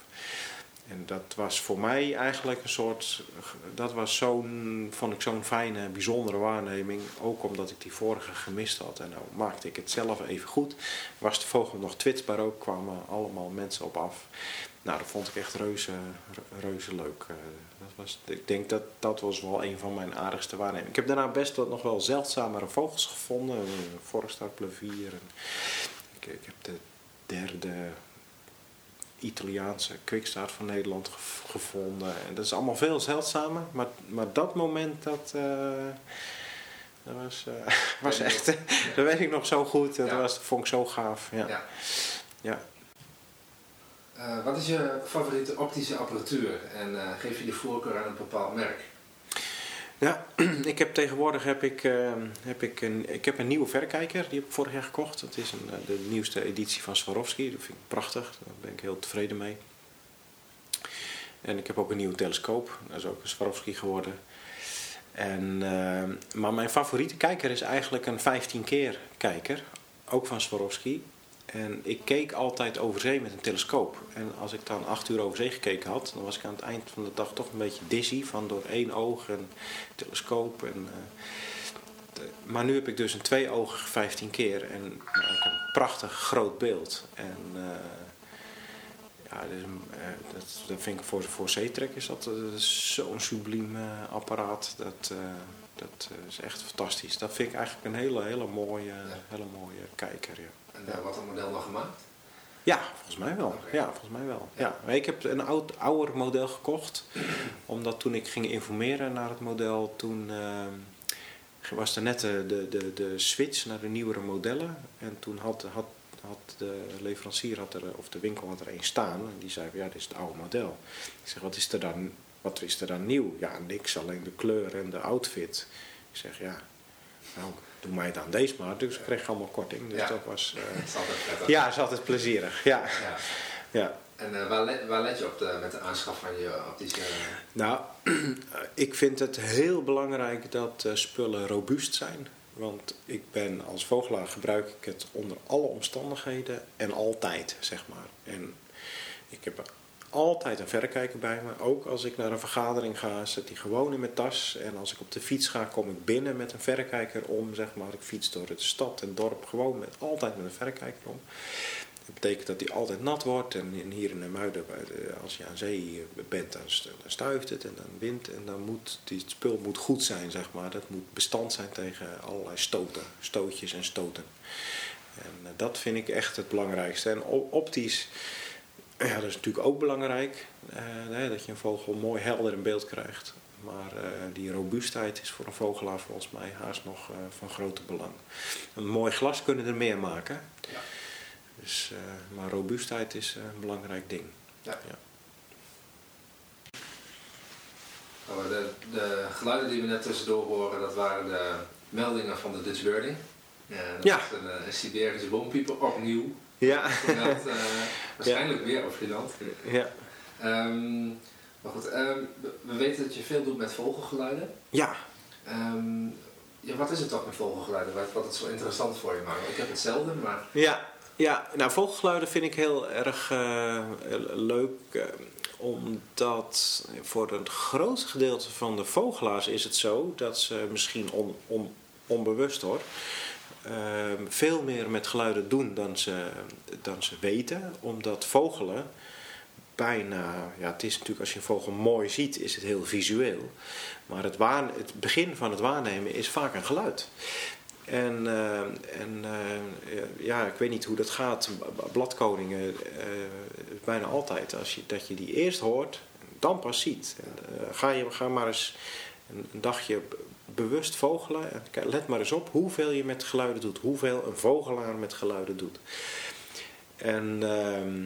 En dat was voor mij eigenlijk een soort, dat was zo'n, vond ik zo'n fijne, bijzondere waarneming. Ook omdat ik die vorige gemist had. En nou maakte ik het zelf even goed. Was de vogel nog twitsbaar ook, kwamen allemaal mensen op af. Nou, dat vond ik echt reuze, reuze leuk. Uh, dat was, ik denk dat dat was wel een van mijn aardigste waarnemingen. Ik heb daarna best wat nog wel zeldzamere vogels gevonden. Een Forstart-plevier. Ik, ik heb de derde Italiaanse kwikstaart van Nederland gevonden. En dat is allemaal veel zeldzamer. Maar, maar dat moment, dat, uh, dat was, uh, was echt... dat weet ik nog zo goed. Dat, was, dat vond ik zo gaaf. Ja. ja. ja. Uh, wat is je favoriete optische apparatuur en geef je de voorkeur aan een bepaald merk? Ja, ik heb tegenwoordig heb ik, uh, heb ik, een, ik heb een nieuwe verrekijker. Die heb ik vorig jaar gekocht. Dat is een, de nieuwste editie van Swarovski. Dat vind ik prachtig. Daar ben ik heel tevreden mee. En ik heb ook een nieuwe telescoop. Dat is ook een Swarovski geworden. En, uh, maar mijn favoriete kijker is eigenlijk een 15 keer kijker. Ook van Swarovski. En ik keek altijd over zee met een telescoop. En als ik dan acht uur over zee gekeken had, dan was ik aan het eind van de dag toch een beetje dizzy van door één oog en telescoop. En, uh, maar nu heb ik dus een tweeogig 15 keer en nou, ik heb een prachtig groot beeld. En uh, ja, dus, uh, dat, dat vind ik voor, voor zeetrek is dat, dat zo'n subliem apparaat. Dat, dat is echt fantastisch. Dat vind ik eigenlijk een hele, hele mooie, hele mooie kijker. Ja. En uh, wat een model nog gemaakt? Ja, volgens mij wel. Okay. Ja, volgens mij wel. Ja. ja. Ik heb een oud, ouder model gekocht. omdat toen ik ging informeren naar het model, toen uh, was er net de, de, de, de switch naar de nieuwere modellen. En toen had, had, had de leverancier had er, of de winkel had er een staan. En die zei, ja, dit is het oude model. Ik zeg, wat is er dan, wat is er dan nieuw? Ja, niks, alleen de kleur en de outfit. Ik zeg, ja, nou, doe mij dan deze maar. Dus ik kreeg allemaal korting. Dus ja. dat was... Uh, dat is altijd prettig. Ja, is altijd plezierig. Ja. ja. ja. En uh, waar, let, waar let je op de, met de aanschaf van je optische... Nou, ik vind het heel belangrijk dat uh, spullen robuust zijn. Want ik ben als vogelaar gebruik ik het onder alle omstandigheden en altijd, zeg maar. En ik heb altijd een verrekijker bij me. Ook als ik naar een vergadering ga, zet die gewoon in mijn tas. En als ik op de fiets ga, kom ik binnen met een verrekijker om. Zeg maar. Ik fiets door de stad en dorp gewoon met, altijd met een verrekijker om. Dat betekent dat die altijd nat wordt. En hier in de Muiden, als je aan zee bent, dan stuift het en dan wind. En dan moet die spul moet goed zijn, zeg maar. Dat moet bestand zijn tegen allerlei stoten, stootjes en stoten. En dat vind ik echt het belangrijkste. En optisch ja, dat is natuurlijk ook belangrijk. Uh, dat je een vogel mooi helder in beeld krijgt. Maar uh, die robuustheid is voor een vogelaar volgens mij haast nog uh, van grote belang. Een mooi glas kunnen er meer maken. Ja. Dus, maar robuustheid is een belangrijk ding. Ja. ja. Oh, de, de, geluiden die we net tussendoor horen, dat waren de meldingen van de Dutch Birding. Ja, dat ja. is een, een boompieper, opnieuw. Ja. Uh, waarschijnlijk weer op Finland. Ja. Um, maar goed, um, we weten dat je veel doet met vogelgeluiden. Ja. Um, ja wat is het toch met vogelgeluiden? Wat, wat het zo interessant voor je maakt? Ik heb hetzelfde, maar... Ja, ja nou vogelgeluiden vind ik heel erg uh, leuk. Uh, omdat voor het grootste gedeelte van de vogelaars is het zo dat ze misschien on, on, onbewust hoor ehm, veel meer met geluiden doen dan ze, dan ze weten. Omdat vogelen bijna, ja, het is natuurlijk als je een vogel mooi ziet, is het heel visueel. Maar het, waar, het begin van het waarnemen is vaak een geluid. En, eh, en eh, ja, ik weet niet hoe dat gaat. Bladkoningen, uh, bijna altijd. Als je, dat je die eerst hoort, dan pas ziet. Ga, je, ga maar eens een, een dagje bewust vogelen. En let maar eens op hoeveel je met geluiden doet. Hoeveel een vogelaar met geluiden doet. En ehm,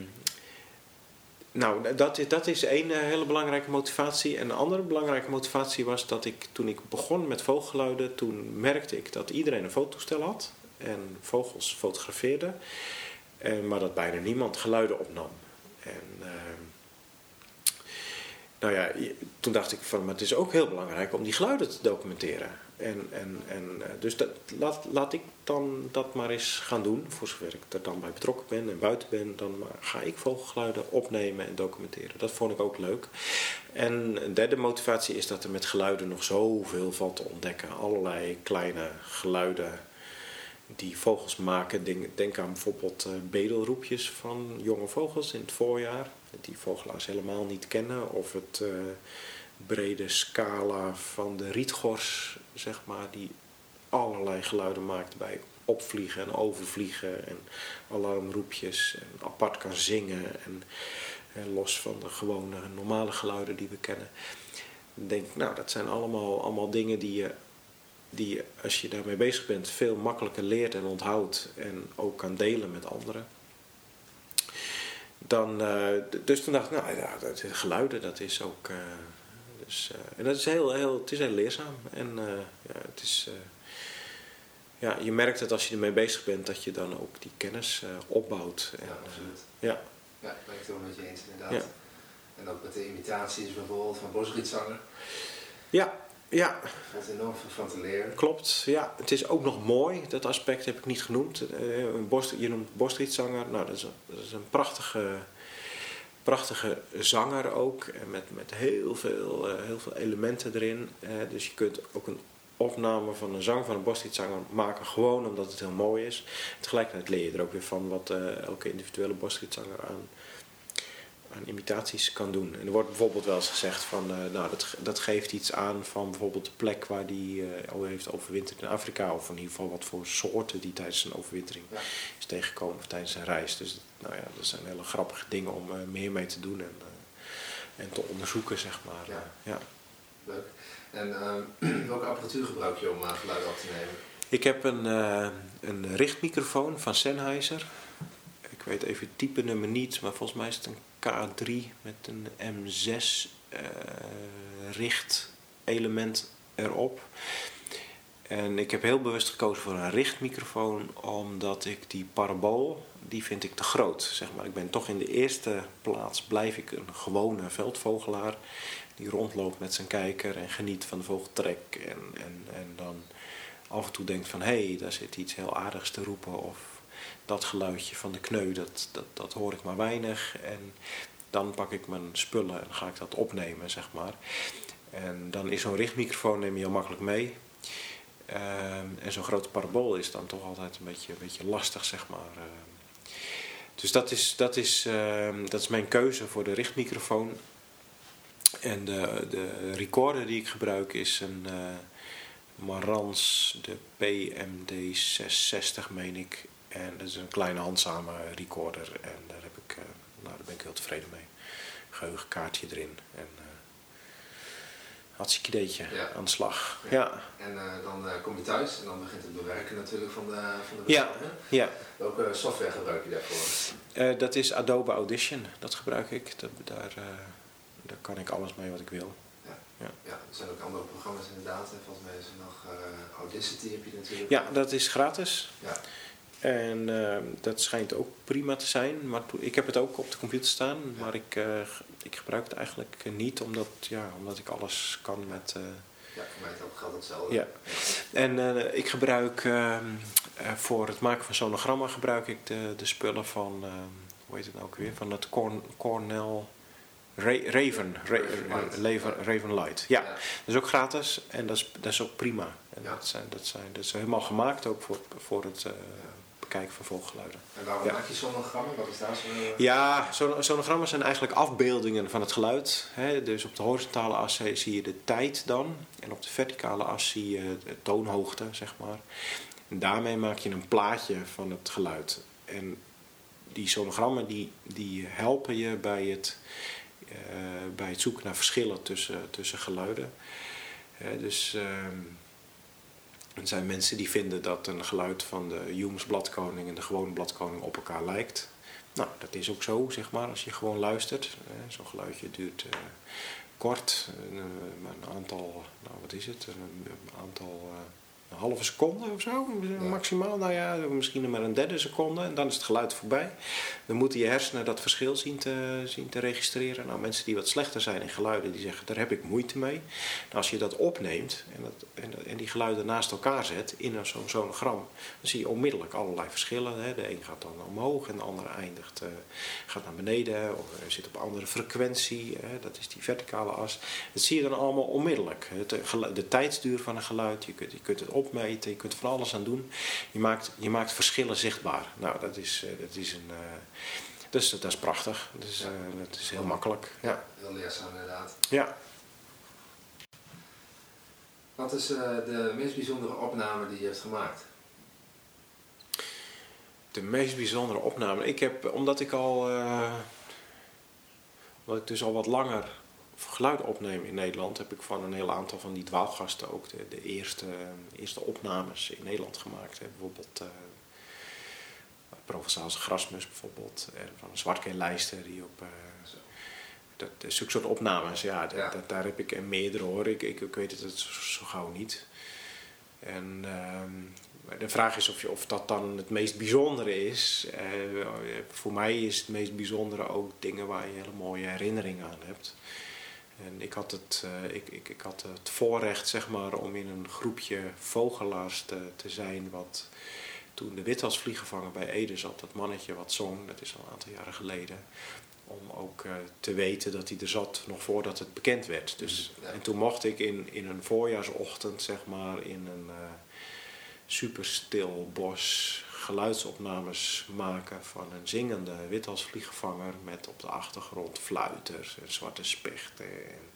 nou, dat is, dat is één hele belangrijke motivatie. En een andere belangrijke motivatie was dat ik toen ik begon met vogelgeluiden, toen merkte ik dat iedereen een fototoestel had en vogels fotografeerde, en, maar dat bijna niemand geluiden opnam. En ehm, nou ja, toen dacht ik van, maar het is ook heel belangrijk om die geluiden te documenteren. En, en, en, eh, dus dat, laat, laat ik dan dat maar eens gaan doen. Voor zover ik er dan bij betrokken ben en buiten ben, dan ga ik vogelgeluiden opnemen en documenteren. Dat vond ik ook leuk. En een derde motivatie is dat er met geluiden nog zoveel valt te ontdekken. Allerlei kleine geluiden die vogels maken. Denk, aan bijvoorbeeld uh, bedelroepjes van jonge vogels in het voorjaar. Die vogelaars helemaal niet kennen. Of het... Uh, brede scala van de rietgors, zeg maar, die allerlei geluiden maakt bij opvliegen en overvliegen en alarmroepjes en apart kan zingen en, en los van de gewone normale geluiden die we kennen. Ik denk, nou, dat zijn allemaal, allemaal dingen die je, die je, als je daarmee bezig bent, veel makkelijker leert en onthoudt en ook kan delen met anderen. Dan, uh, dus toen dacht ik, nou ja, dat, geluiden, dat is ook, uh, dus, uh, en dat is heel, heel, het is heel leerzaam. En uh, ja, het is, uh, ja, je merkt dat als je ermee bezig bent, dat je dan ook die kennis opbouwt. En, ja, absoluut. ja. ja, ik ben het wel met je eens inderdaad. Ja. En ook met de imitaties bijvoorbeeld van Bosrietzanger. Ja, ja. Er valt enorm veel van te leren. Klopt, ja. Het is ook nog mooi, dat aspect heb ik niet genoemd. Een Bos, je noemt Bosrietzanger, nou dat is, een, dat is een prachtige prachtige zanger ook. Met, met heel, veel, uh, heel veel elementen erin. Uh, dus je kunt ook een opname van een zang van een bosliedzanger maken. Gewoon omdat het heel mooi is. Tegelijkertijd leer je er ook weer van wat elke individuele bosliedzanger aan, aan imitaties kan doen. En er wordt bijvoorbeeld wel eens gezegd van, nou dat, dat geeft iets aan van bijvoorbeeld de plek waar die al heeft overwinterd in Afrika. Of in ieder geval wat voor soorten die tijdens zijn overwintering ja. is tegengekomen of tijdens zijn reis. Dus nou ja, dat zijn hele grappige dingen om uh, meer mee te doen en, en te onderzoeken, zeg maar. Ja. ja. Leuk. En welke apparatuur gebruik je om geluid op te nemen? Ik heb een, een richtmicrofoon van Sennheiser. Ik weet even het type nummer niet, maar volgens mij is het een K3 met een M6 richt element erop. En ik heb heel bewust gekozen voor een richtmicrofoon, omdat ik die parabool, die vind ik te groot. Zeg maar. Ik ben toch in de eerste plaats, blijf ik een gewone veldvogelaar. Die rondloopt met zijn kijker en geniet van de vogeltrek. En, en, en dan af en toe denkt van, hé, hey, daar zit iets heel aardigs te roepen. Of dat geluidje van de kneu, dat, dat, dat hoor ik maar weinig. En dan pak ik mijn spullen en ga ik dat opnemen, zeg maar. En dan is zo'n richtmicrofoon neem je heel makkelijk mee. Ehm, en zo'n grote parabool is dan toch altijd een beetje, een beetje lastig, zeg maar. Ehm. dus dat is, dat, is, ehm, dat is mijn keuze voor de richtmicrofoon. En de, de recorder die ik gebruik is een uh, Marantz, de PMD660 meen ik. En dat is een kleine handzame recorder. En daar, heb ik, uh, nou, daar ben ik heel tevreden mee. Geheugenkaartje erin. En, hartstikke ideetje ja. aan de slag. Ja. En uh, dan uh, kom je thuis en dan begint het bewerken natuurlijk van de, van de ja. ja. Welke software gebruik je daarvoor? Uh, dat is Adobe Audition, dat gebruik ik. Dat, daar, daar kan ik alles mee wat ik wil. Ja, ja. ja er zijn ook andere programma's inderdaad. En volgens mij is er nog Audacity heb je natuurlijk. Ja, dat is gratis. Ja. En uh, dat schijnt ook prima te zijn. Maar ik heb het ook op de computer staan. Maar ik, uh, ik gebruik het eigenlijk niet. Omdat, ja, omdat ik alles kan met... Uh, ja, voor mij ook geldt hetzelfde. Ja. En ik gebruik ehm, voor het maken van sonogramma gebruik ik de, de spullen van... hoe heet het nou ook weer? Van het Corn, Cornell Ra- Raven, Ra-. Raven, Ravenlight. Ja, Ja. dat is ook gratis en dat is, dat is ook prima. En Ja. dat, zijn, dat, zijn, dat is helemaal gemaakt ook voor, voor het eh, bekijken van volgeluiden. En waarom Ja. maak je sonogrammen? Wat is daar zo... eh, Ja, son- sonogrammen zijn eigenlijk afbeeldingen van het geluid. Hè. Dus op de horizontale as zie je de tijd dan. En op de verticale as zie je de toonhoogte, zeg maar. En daarmee maak je een plaatje van het geluid. En die sonogrammen die, die helpen je bij het, eh, bij het zoeken naar verschillen tussen, tussen geluiden. Hè, dus ehm, er zijn mensen die vinden dat een geluid van de Humes bladkoning en de gewone bladkoning op elkaar lijkt. Nou, dat is ook zo, zeg maar, als je gewoon luistert. Eh, Zo'n geluidje duurt eh, kort, eh, maar een aantal, nou wat is het, een, een aantal, een halve seconde of zo, maximaal. Nou ja, misschien maar een derde seconde en dan is het geluid voorbij. Dan moeten je hersenen dat verschil zien te, zien te registreren. Nou, mensen die wat slechter zijn in geluiden, die zeggen, daar heb ik moeite mee. Nou, als je dat opneemt en, dat, en, die geluiden naast elkaar zet in een zo'n sonogram, dan zie je onmiddellijk allerlei verschillen. Hè. De een gaat dan omhoog en de andere eindigt, eh, gaat naar beneden of zit op een andere frequentie. Hè. Dat is die verticale as. Dat zie je dan allemaal onmiddellijk. Het, eh, de tijdsduur van een geluid, je kunt, je kunt het opmeten, je kunt van alles aan doen. Je maakt, je maakt verschillen zichtbaar. Nou, dat is, eh, dat is een... eh, dus dat is prachtig. Dus, dat is heel makkelijk. Ja. Heel leerzaam inderdaad. ja. Wat is de meest bijzondere opname die je hebt gemaakt? De meest bijzondere opname. Ik heb, omdat ik al, omdat ik dus al wat langer geluid opneem in Nederland, heb ik van een heel aantal van die dwaalgasten ook de, de eerste, eerste opnames in Nederland gemaakt. Hè. Bijvoorbeeld eh Provençaalse grasmus bijvoorbeeld, en van een zwartkeenlijster die op... eh, dat, zulke soort opnames, ja, dat, Ja. dat- daar heb ik en meerdere hoor. Ik, ik, ik weet het zo, zo gauw niet. En ehm, de vraag is of, je, of dat dan het meest bijzondere is. Eh, voor mij is het meest bijzondere ook dingen waar je hele mooie herinneringen aan hebt. En ik had het, eh, ik, ik, ik had het voorrecht zeg maar, om in een groepje vogelaars te, te zijn. Wat toen de witwasvliegenvanger bij Ede zat, dat mannetje wat zong, dat is al een aantal jaren geleden. Om ook eh, te weten dat hij er zat nog voordat het bekend werd. Dus, Ja. En toen mocht ik in, in een voorjaarsochtend, zeg maar, in een eh superstil bos geluidsopnames maken van een zingende witwasvliegenvanger met op de achtergrond fluiters en zwarte spechten en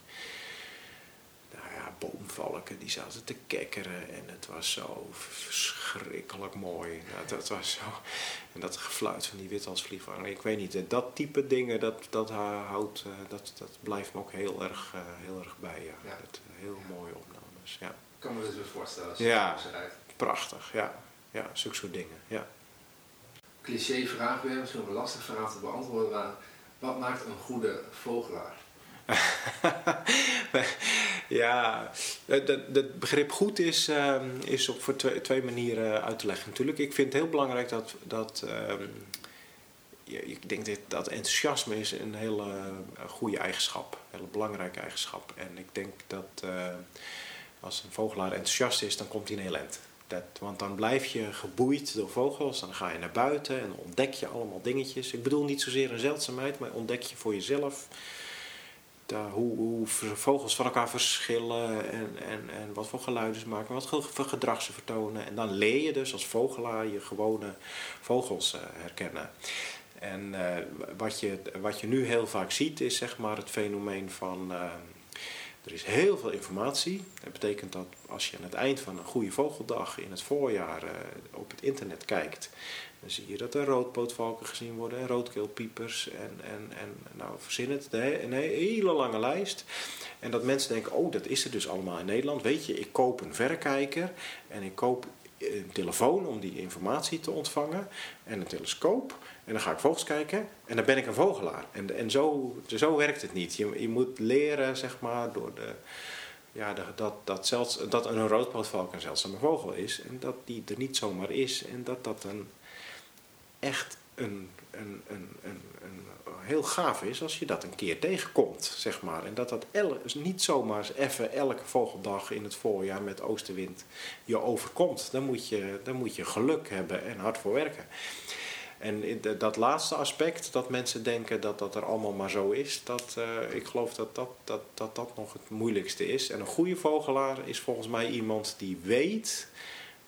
nou ja, boomvalken die zaten te kekkeren en het was zo verschrikkelijk mooi. Nou, dat was zo. En dat gefluit van die witwasvliegenvanger. Ik weet niet, dat type dingen, dat, dat houdt, eh, dat, dat blijft me ook heel erg, eh, heel erg bij. Ja. Ja. Dat, eh, heel mooie opnames. Ja. Ik kan me dit weer voorstellen als Ja. Prachtig, ja. Ja, zulke soort dingen. Ja. Cliché vraag weer, misschien wel een lastig vraag te beantwoorden, maar wat maakt een goede vogelaar? ja, het begrip goed is, ehm, is op voor twee, twee manieren uit te leggen. Natuurlijk, ik vind het heel belangrijk dat. dat ehm, ja, ik denk dat, dat enthousiasme is een hele eh, goede eigenschap, een hele belangrijke eigenschap. En ik denk dat eh, als een vogelaar enthousiast is, dan komt hij in heel eind. Dat, want dan blijf je geboeid door vogels, dan ga je naar buiten en ontdek je allemaal dingetjes. Ik bedoel niet zozeer een zeldzaamheid, maar ontdek je voor jezelf hoe vogels van elkaar verschillen en, en, en wat voor geluiden ze maken, wat voor gedrag ze vertonen. En dan leer je dus als vogelaar je gewone vogels eh, herkennen. En eh, wat, je, wat je nu heel vaak ziet is zeg maar het fenomeen van... eh, er is heel veel informatie. Dat betekent dat als je aan het eind van een goede vogeldag in het voorjaar eh, op het internet kijkt, dan zie je dat er roodpootvalken gezien worden en roodkeelpiepers en, en, en nou verzin het, een hele lange lijst. En dat mensen denken, oh dat is er dus allemaal in Nederland. Weet je, ik koop een verrekijker en ik koop een telefoon om die informatie te ontvangen en een telescoop. En dan ga ik vogels kijken en dan ben ik een vogelaar. En, en zo, zo werkt het niet. Je, je moet leren, zeg maar, door de, ja, dat, dat, zelfs, dat een roodpootvalk een zeldzame vogel is. En dat die er niet zomaar is. En dat dat een, echt een, een, een, een heel gaaf is als je dat een keer tegenkomt, zeg maar. En dat dat el, niet zomaar even elke vogeldag in het voorjaar met oostenwind je overkomt. Dan moet je, dan moet je geluk hebben en hard voor werken. En dat laatste aspect, dat mensen denken dat dat er allemaal maar zo is, dat, uh, ik geloof dat dat, dat, dat dat nog het moeilijkste is. En een goede vogelaar is volgens mij iemand die weet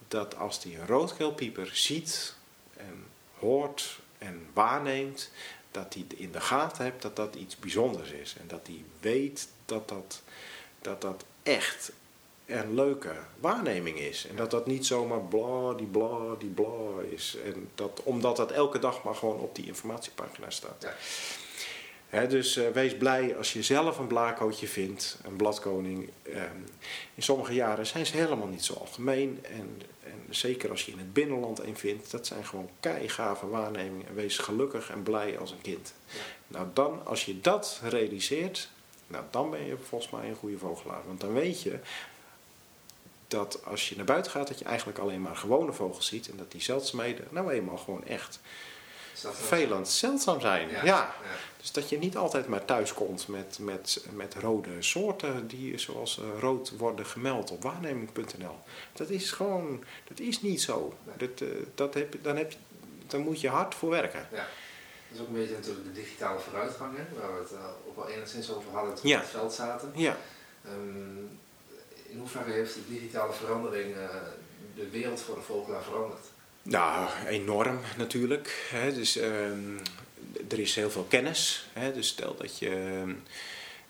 dat als hij een roodkeelpieper ziet en hoort en waarneemt, dat hij in de gaten hebt dat dat iets bijzonders is. En dat hij weet dat dat, dat, dat echt een leuke waarneming is. En dat dat niet zomaar bla, die bla, die bla is. En dat, omdat dat elke dag maar gewoon op die informatiepagina staat. Ja. dus uh, wees blij als je zelf een blaarkootje vindt, een bladkoning. Uh, in sommige jaren zijn ze helemaal niet zo algemeen. En, en, zeker als je in het binnenland een vindt, dat zijn gewoon keigave waarnemingen. En wees gelukkig en blij als een kind. Nou dan, als je dat realiseert, nou dan ben je volgens mij een goede vogelaar. Want dan weet je, dat als je naar buiten gaat, dat je eigenlijk alleen maar gewone vogels ziet. En dat die zeldzaamheden nou eenmaal gewoon echt vervelend zeldzaam zijn. Ja, ja. Dus dat je niet altijd maar thuis komt met, met, met rode soorten die zoals uh, rood worden gemeld op waarneming.nl. Dat is gewoon, dat is niet zo. Dat, uh, dat heb, dan, heb je, dan moet je hard voor werken. Ja. Dat is ook een beetje natuurlijk de digitale vooruitgang, hè, waar we het uh, ook al enigszins over hadden toen we in het veld zaten. Ja. Um, in hoeverre heeft de digitale verandering uh, de wereld voor de vogelaar veranderd? Nou, enorm natuurlijk. Hè. Dus, uh, er is heel veel kennis. Hè. Dus stel dat je ehm,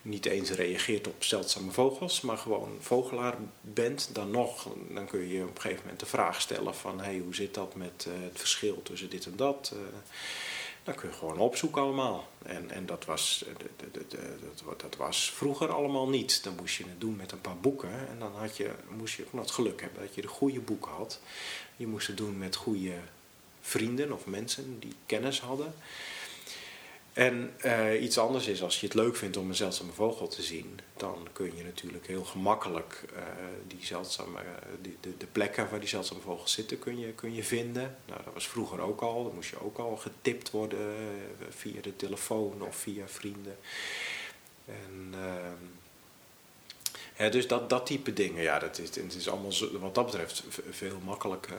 niet eens reageert op zeldzame vogels, maar gewoon vogelaar bent, dan nog, dan kun je op een gegeven moment de vraag stellen van hey, hoe zit dat met uh, het verschil tussen dit en dat? Uh, dat kun je gewoon opzoeken allemaal. En, en dat, was, de, de, de, dat, dat, was vroeger allemaal niet. Dan moest je het doen met een paar boeken. En dan had je, moest je ook het geluk hebben dat je de goede boeken had. Je moest het doen met goede vrienden of mensen die kennis hadden. En uh, iets anders is, als je het leuk vindt om een zeldzame vogel te zien, dan kun je natuurlijk heel gemakkelijk uh, die zeldzame, uh, die, de, de, plekken waar die zeldzame vogels zitten, kun je, kun je vinden. Nou, dat was vroeger ook al, dan moest je ook al getipt worden via de telefoon of via vrienden. En, ja, dus dat, dat type dingen, ja, dat is, het is allemaal wat dat betreft veel makkelijker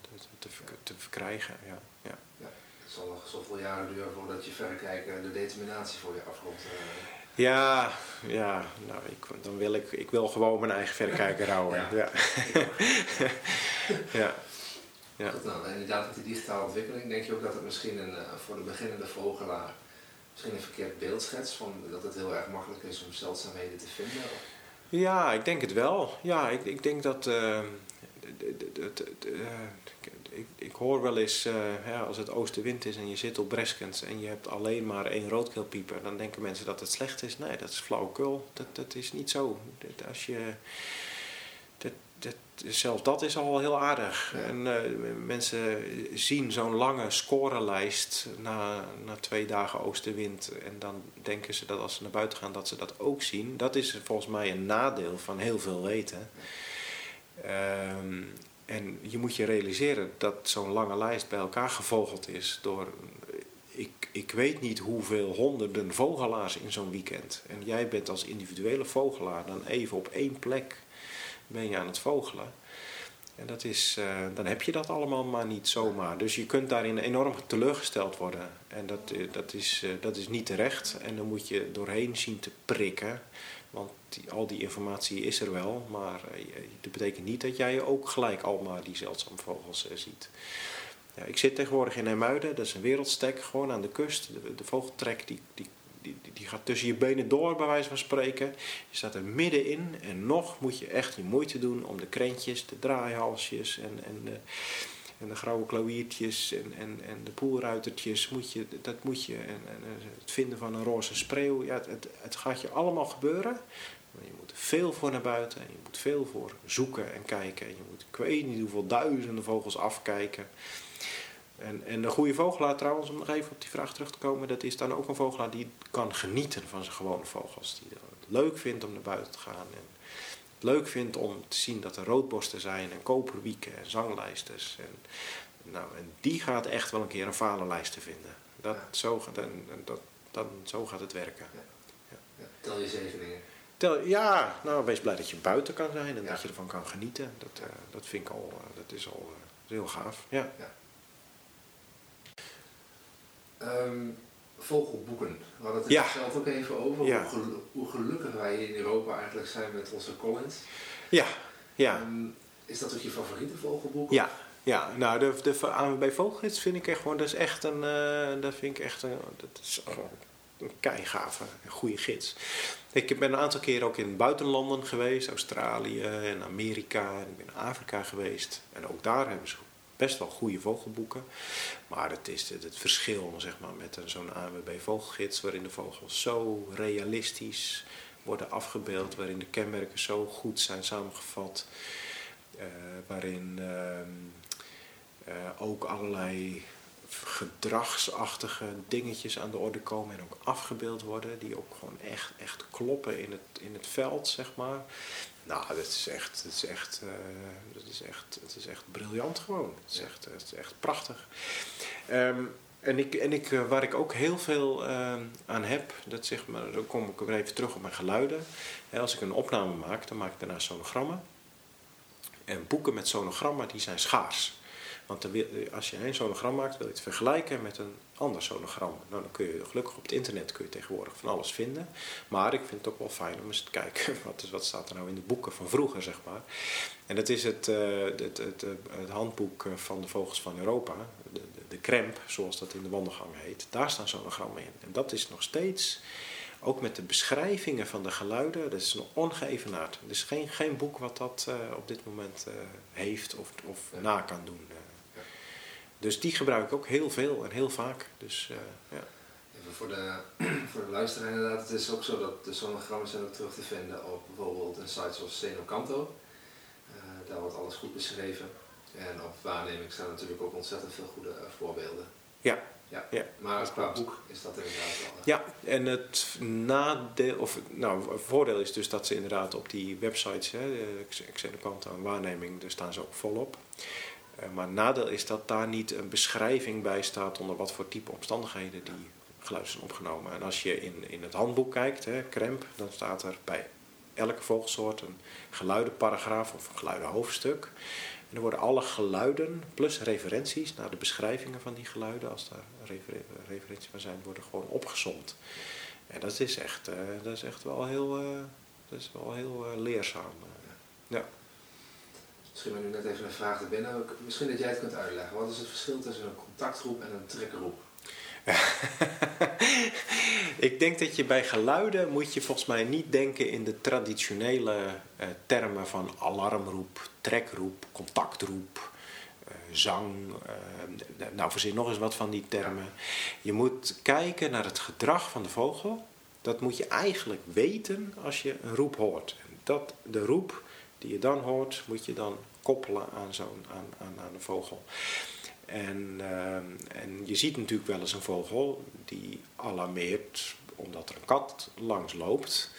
te, te, te verkrijgen. Ja, ja zal nog zoveel jaren duren voordat je verrekijken de determinatie voor je afkomt. Uh. Ja, ja nou, ik, dan wil ik, ik wil gewoon mijn eigen verrekijker houden. ja. Ja. ja. ja. Goed, nou, inderdaad, met die digitale ontwikkeling denk je ook dat het misschien een, uh, voor de beginnende vogelaar misschien een verkeerd beeld schetst van dat het heel erg makkelijk is om zeldzaamheden te vinden? Of? Ja, ik denk het wel. Ja, ik, ik denk dat. Uh, ik, ik hoor wel eens, ja, als het oostenwind is en je zit op Breskens en je hebt alleen maar één roodkeelpieper, dan denken mensen dat het slecht is. Nee, dat is flauwekul. Dat, dat is niet zo. Als je, dat, zelfs dat is al heel aardig. En uh, mensen zien zo'n lange scorenlijst na, na twee dagen oostenwind en dan denken ze dat als ze naar buiten gaan dat ze dat ook zien. Dat is volgens mij een nadeel van heel veel weten. Um, en je moet je realiseren dat zo'n lange lijst bij elkaar gevogeld is door. Ik, ik weet niet hoeveel honderden vogelaars in zo'n weekend. En jij bent als individuele vogelaar dan even op één plek ben je aan het vogelen. En dat is, uh, dan heb je dat allemaal maar niet zomaar. Dus je kunt daarin enorm teleurgesteld worden. En dat, uh, dat, is, uh, dat is niet terecht. En dan moet je doorheen zien te prikken. Want al die informatie is er wel, maar dat betekent niet dat jij ook gelijk allemaal die zeldzame vogels ziet. Ja, ik zit tegenwoordig in Hemuiden, dat is een wereldstek, gewoon aan de kust. De, de vogeltrek die, die, die, die, gaat tussen je benen door, bij wijze van spreken. Je staat er middenin en nog moet je echt je moeite doen om de krentjes, de draaihalsjes en, en de, en de grauwe klauwiertjes en, en, en de poelruitertjes, moet je, dat moet je, en, en het vinden van een roze spreeuw, ja, het, het gaat je allemaal gebeuren. Je moet veel voor naar buiten en je moet veel voor zoeken en kijken. En je moet, ik weet niet hoeveel duizenden vogels afkijken. En, en de goede vogelaar trouwens, om nog even op die vraag terug te komen, dat is dan ook een vogelaar die kan genieten van zijn gewone vogels. Die het leuk vindt om naar buiten te gaan. En leuk vindt om te zien dat er roodborsten zijn en koperwieken en zanglijsters. En, nou, en die gaat echt wel een keer een falenlijst te vinden. Dat, zo, dan, dat, dan, zo gaat het werken. Ja. Ja. Tel je zegeningen. Tel, ja, nou wees blij dat je buiten kan zijn en dat je ervan kan genieten. Dat, uh, dat vind ik al, uh, dat is al uh, heel gaaf. Ja. Ehm, vogelboeken. We hadden het Ja. zelf ook even over. Ja. Hoe, hoe gelukkig wij in Europa eigenlijk zijn met onze Collins. Ja, ja. Ehm, is dat ook je favoriete vogelboek? Ja, ja. nou de, de ANWB Vogelgids vind ik echt gewoon, dat is echt een, eh, dat vind ik echt een, dat is gewoon een keigave, een goede gids. Ik ben een aantal keren ook in buitenlanden geweest, Australië en Amerika en ik ben in Afrika geweest. En ook daar hebben ze best wel goede vogelboeken. Maar het is het, verschil zeg maar, met zo'n ANWB Vogelgids waarin de vogels zo realistisch worden afgebeeld, waarin de kenmerken zo goed zijn samengevat. Eh, waarin ehm, eh, ook allerlei gedragsachtige dingetjes aan de orde komen en ook afgebeeld worden, die ook gewoon echt, echt kloppen in het, in het veld, zeg maar. Nou, dat is echt, dat is echt, eh, dat is echt, het is echt briljant gewoon. Het is echt, het is echt prachtig. Ehm, en ik, en ik, eh, waar ik ook heel veel ehm, aan heb, dat zeg maar, dan kom ik weer even terug op mijn geluiden. Als ik een opname maak, dan maak ik daarna sonogrammen. En boeken met sonogrammen die zijn schaars. Want dan wil- als je een sonogram maakt, wil je het vergelijken met een ander sonogram. Nou, dan kun je gelukkig op het internet kun je tegenwoordig van alles vinden. Maar ik vind het ook wel fijn om eens te kijken wat, is, wat staat er nou in de boeken van vroeger, zeg maar. En dat is het, eh, het, het, het, het handboek eh, van de vogels van Europa, de, de, de kremp, zoals dat in de wandelgang heet. Daar staan sonogrammen in. En dat is nog steeds, ook met de beschrijvingen van de geluiden, dat is nog ongeëvenaard. Er is geen, geen boek wat dat eh, op dit moment heeft of, of Ja. na kan doen. Dus die gebruik ik ook heel veel en heel vaak. Dus eh, ja. Even voor de, voor de luisteraar inderdaad. Het is ook zo dat de sonogrammen zijn ook terug te vinden op bijvoorbeeld een site zoals Senocanto. Eh daar wordt alles goed beschreven. En op waarneming staan natuurlijk ook ontzettend veel goede eh, voorbeelden. Ja. ja. Ja, Maar qua boek is dat inderdaad wel. Ja, en het nadeel, of nou, het voordeel is dus dat ze inderdaad op die websites, hè, Xenocanto en waarneming, daar staan ze ook volop. Eh, maar nadeel is dat daar niet een beschrijving bij staat onder wat voor type omstandigheden die geluiden zijn opgenomen. En als je in, in het handboek kijkt, hè, Kremp, dan staat er bij elke vogelsoort een geluidenparagraaf of een geluidenhoofdstuk. En er worden alle geluiden plus referenties naar de beschrijvingen van die geluiden, als daar refer- referenties van zijn, worden gewoon opgesomd. En dat is echt, eh, dat is echt wel heel, eh, dat is wel heel leerzaam. Ja. Misschien maar nu net even een vraag er binnen. Misschien dat jij het kunt uitleggen. Wat is het verschil tussen een contactroep en een trekroep? Ik denk dat je bij geluiden moet je volgens mij niet denken in de traditionele eh, termen van alarmroep, trekroep, contactroep, eh, zang. eh, nou, verzin nog eens wat van die termen. Je moet kijken naar het gedrag van de vogel. Dat moet je eigenlijk weten als je een roep hoort. Dat, de roep die je dan hoort, moet je dan koppelen aan, zo'n, aan, aan, aan een vogel. En, ehm, en je ziet natuurlijk wel eens een vogel die alarmeert omdat er een kat langs loopt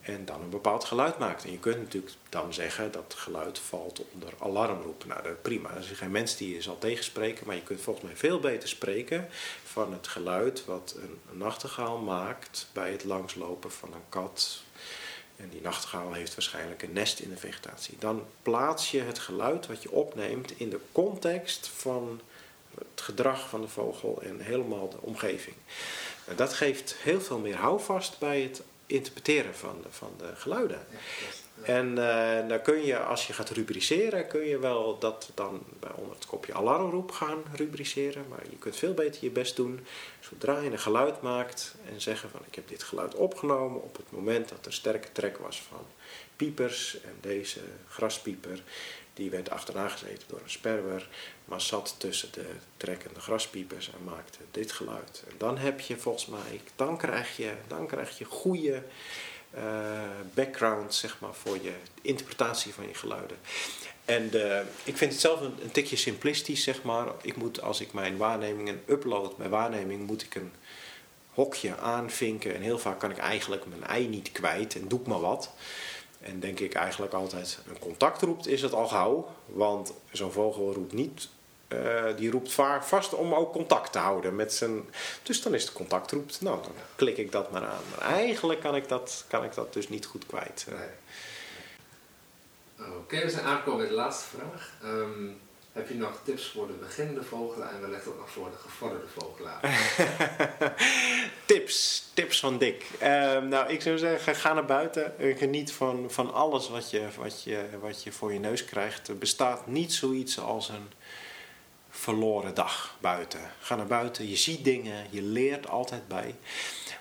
en dan een bepaald geluid maakt. En je kunt natuurlijk dan zeggen dat geluid valt onder alarmroep. Nou, prima. Er is geen mens die je zal tegenspreken, maar je kunt volgens mij veel beter spreken van het geluid wat een nachtegaal maakt bij het langslopen van een kat. En die nachtegaal heeft waarschijnlijk een nest in de vegetatie. Dan plaats je het geluid wat je opneemt in de context van het gedrag van de vogel en helemaal de omgeving. En dat geeft heel veel meer houvast bij het interpreteren van de, van de geluiden. En eh, dan kun je, als je gaat rubriceren, kun je wel dat dan onder het kopje alarmroep gaan rubriceren. Maar je kunt veel beter je best doen zodra je een geluid maakt en zeggen van ik heb dit geluid opgenomen op het moment dat er sterke trek was van piepers. En deze graspieper die werd achterna gezeten door een sperwer, maar zat tussen de trekkende graspiepers en maakte dit geluid. En dan heb je volgens mij, dan krijg je, dan krijg je goede eh, background zeg maar, voor je interpretatie van je geluiden. En de, ik vind het zelf een, tikje simplistisch, zeg maar. Ik moet, als ik mijn waarnemingen upload bij waarneming, moet ik een hokje aanvinken. En heel vaak kan ik eigenlijk mijn ei niet kwijt en doe ik maar wat. En denk ik eigenlijk altijd, een contact roept is het al gauw. Want zo'n vogel roept niet, eh, die roept vaak vast om ook contact te houden met zijn... Dus dan is het contact roept, nou dan klik ik dat maar aan. Maar eigenlijk kan ik dat, kan ik dat dus niet goed kwijt. Nee. Oké, we zijn aangekomen bij de laatste vraag. Ehm, Heb je nog tips voor de beginnende vogelaar en wellicht ook nog voor de gevorderde vogelaar? tips, tips van Dick. Ehm, nou, ik zou zeggen, ga naar buiten. en Geniet van, van alles wat je, wat, je, wat je voor je neus krijgt. Er bestaat niet zoiets als een verloren dag buiten. Ga naar buiten, je ziet dingen, je leert altijd bij.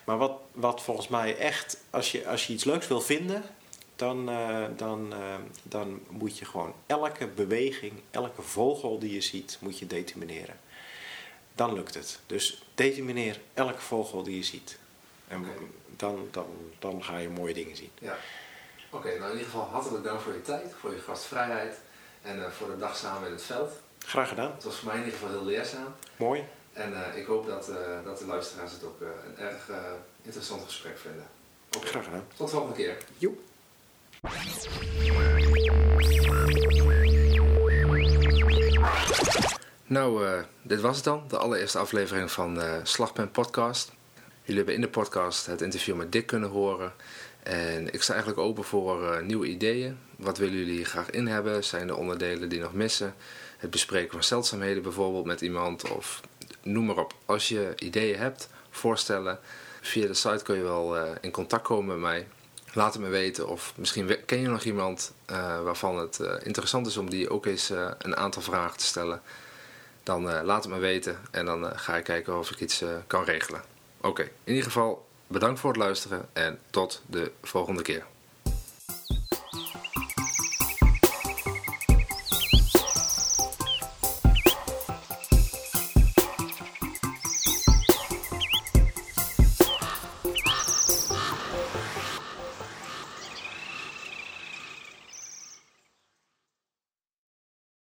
Maar wat, wat volgens mij echt, als je, als je iets leuks wil vinden, dan, eh, dan, eh, dan moet je gewoon elke beweging, elke vogel die je ziet, moet je determineren. Dan lukt het. Dus determineer elke vogel die je ziet. En dan, dan, dan ga je mooie dingen zien. Ja. Oké, nou in ieder geval hartelijk dank voor je tijd, voor je gastvrijheid en eh, voor de dag samen in het veld. Graag gedaan. Het was voor mij in ieder geval heel leerzaam. Mooi. En eh, ik hoop dat, eh, dat de luisteraars het ook eh, een erg eh, interessant gesprek vinden. Oké, Graag gedaan. tot de volgende keer. Joep. Nou, eh, dit was het dan, de allereerste aflevering van de Slagpen Podcast. Jullie hebben in de podcast het interview met Dick kunnen horen. En ik sta eigenlijk open voor eh, nieuwe ideeën. Wat willen jullie graag in hebben? Zijn er onderdelen die nog missen? Het bespreken van zeldzaamheden bijvoorbeeld met iemand of noem maar op. Als je ideeën hebt, voorstellen, via de site kun je wel eh, in contact komen met mij. Laat het me weten of misschien ken je nog iemand eh, waarvan het eh, interessant is om die ook eens een aantal vragen te stellen. Dan laat het me weten en dan ga ik kijken of ik iets kan regelen. Oké, in ieder geval bedankt voor het luisteren en tot de volgende keer.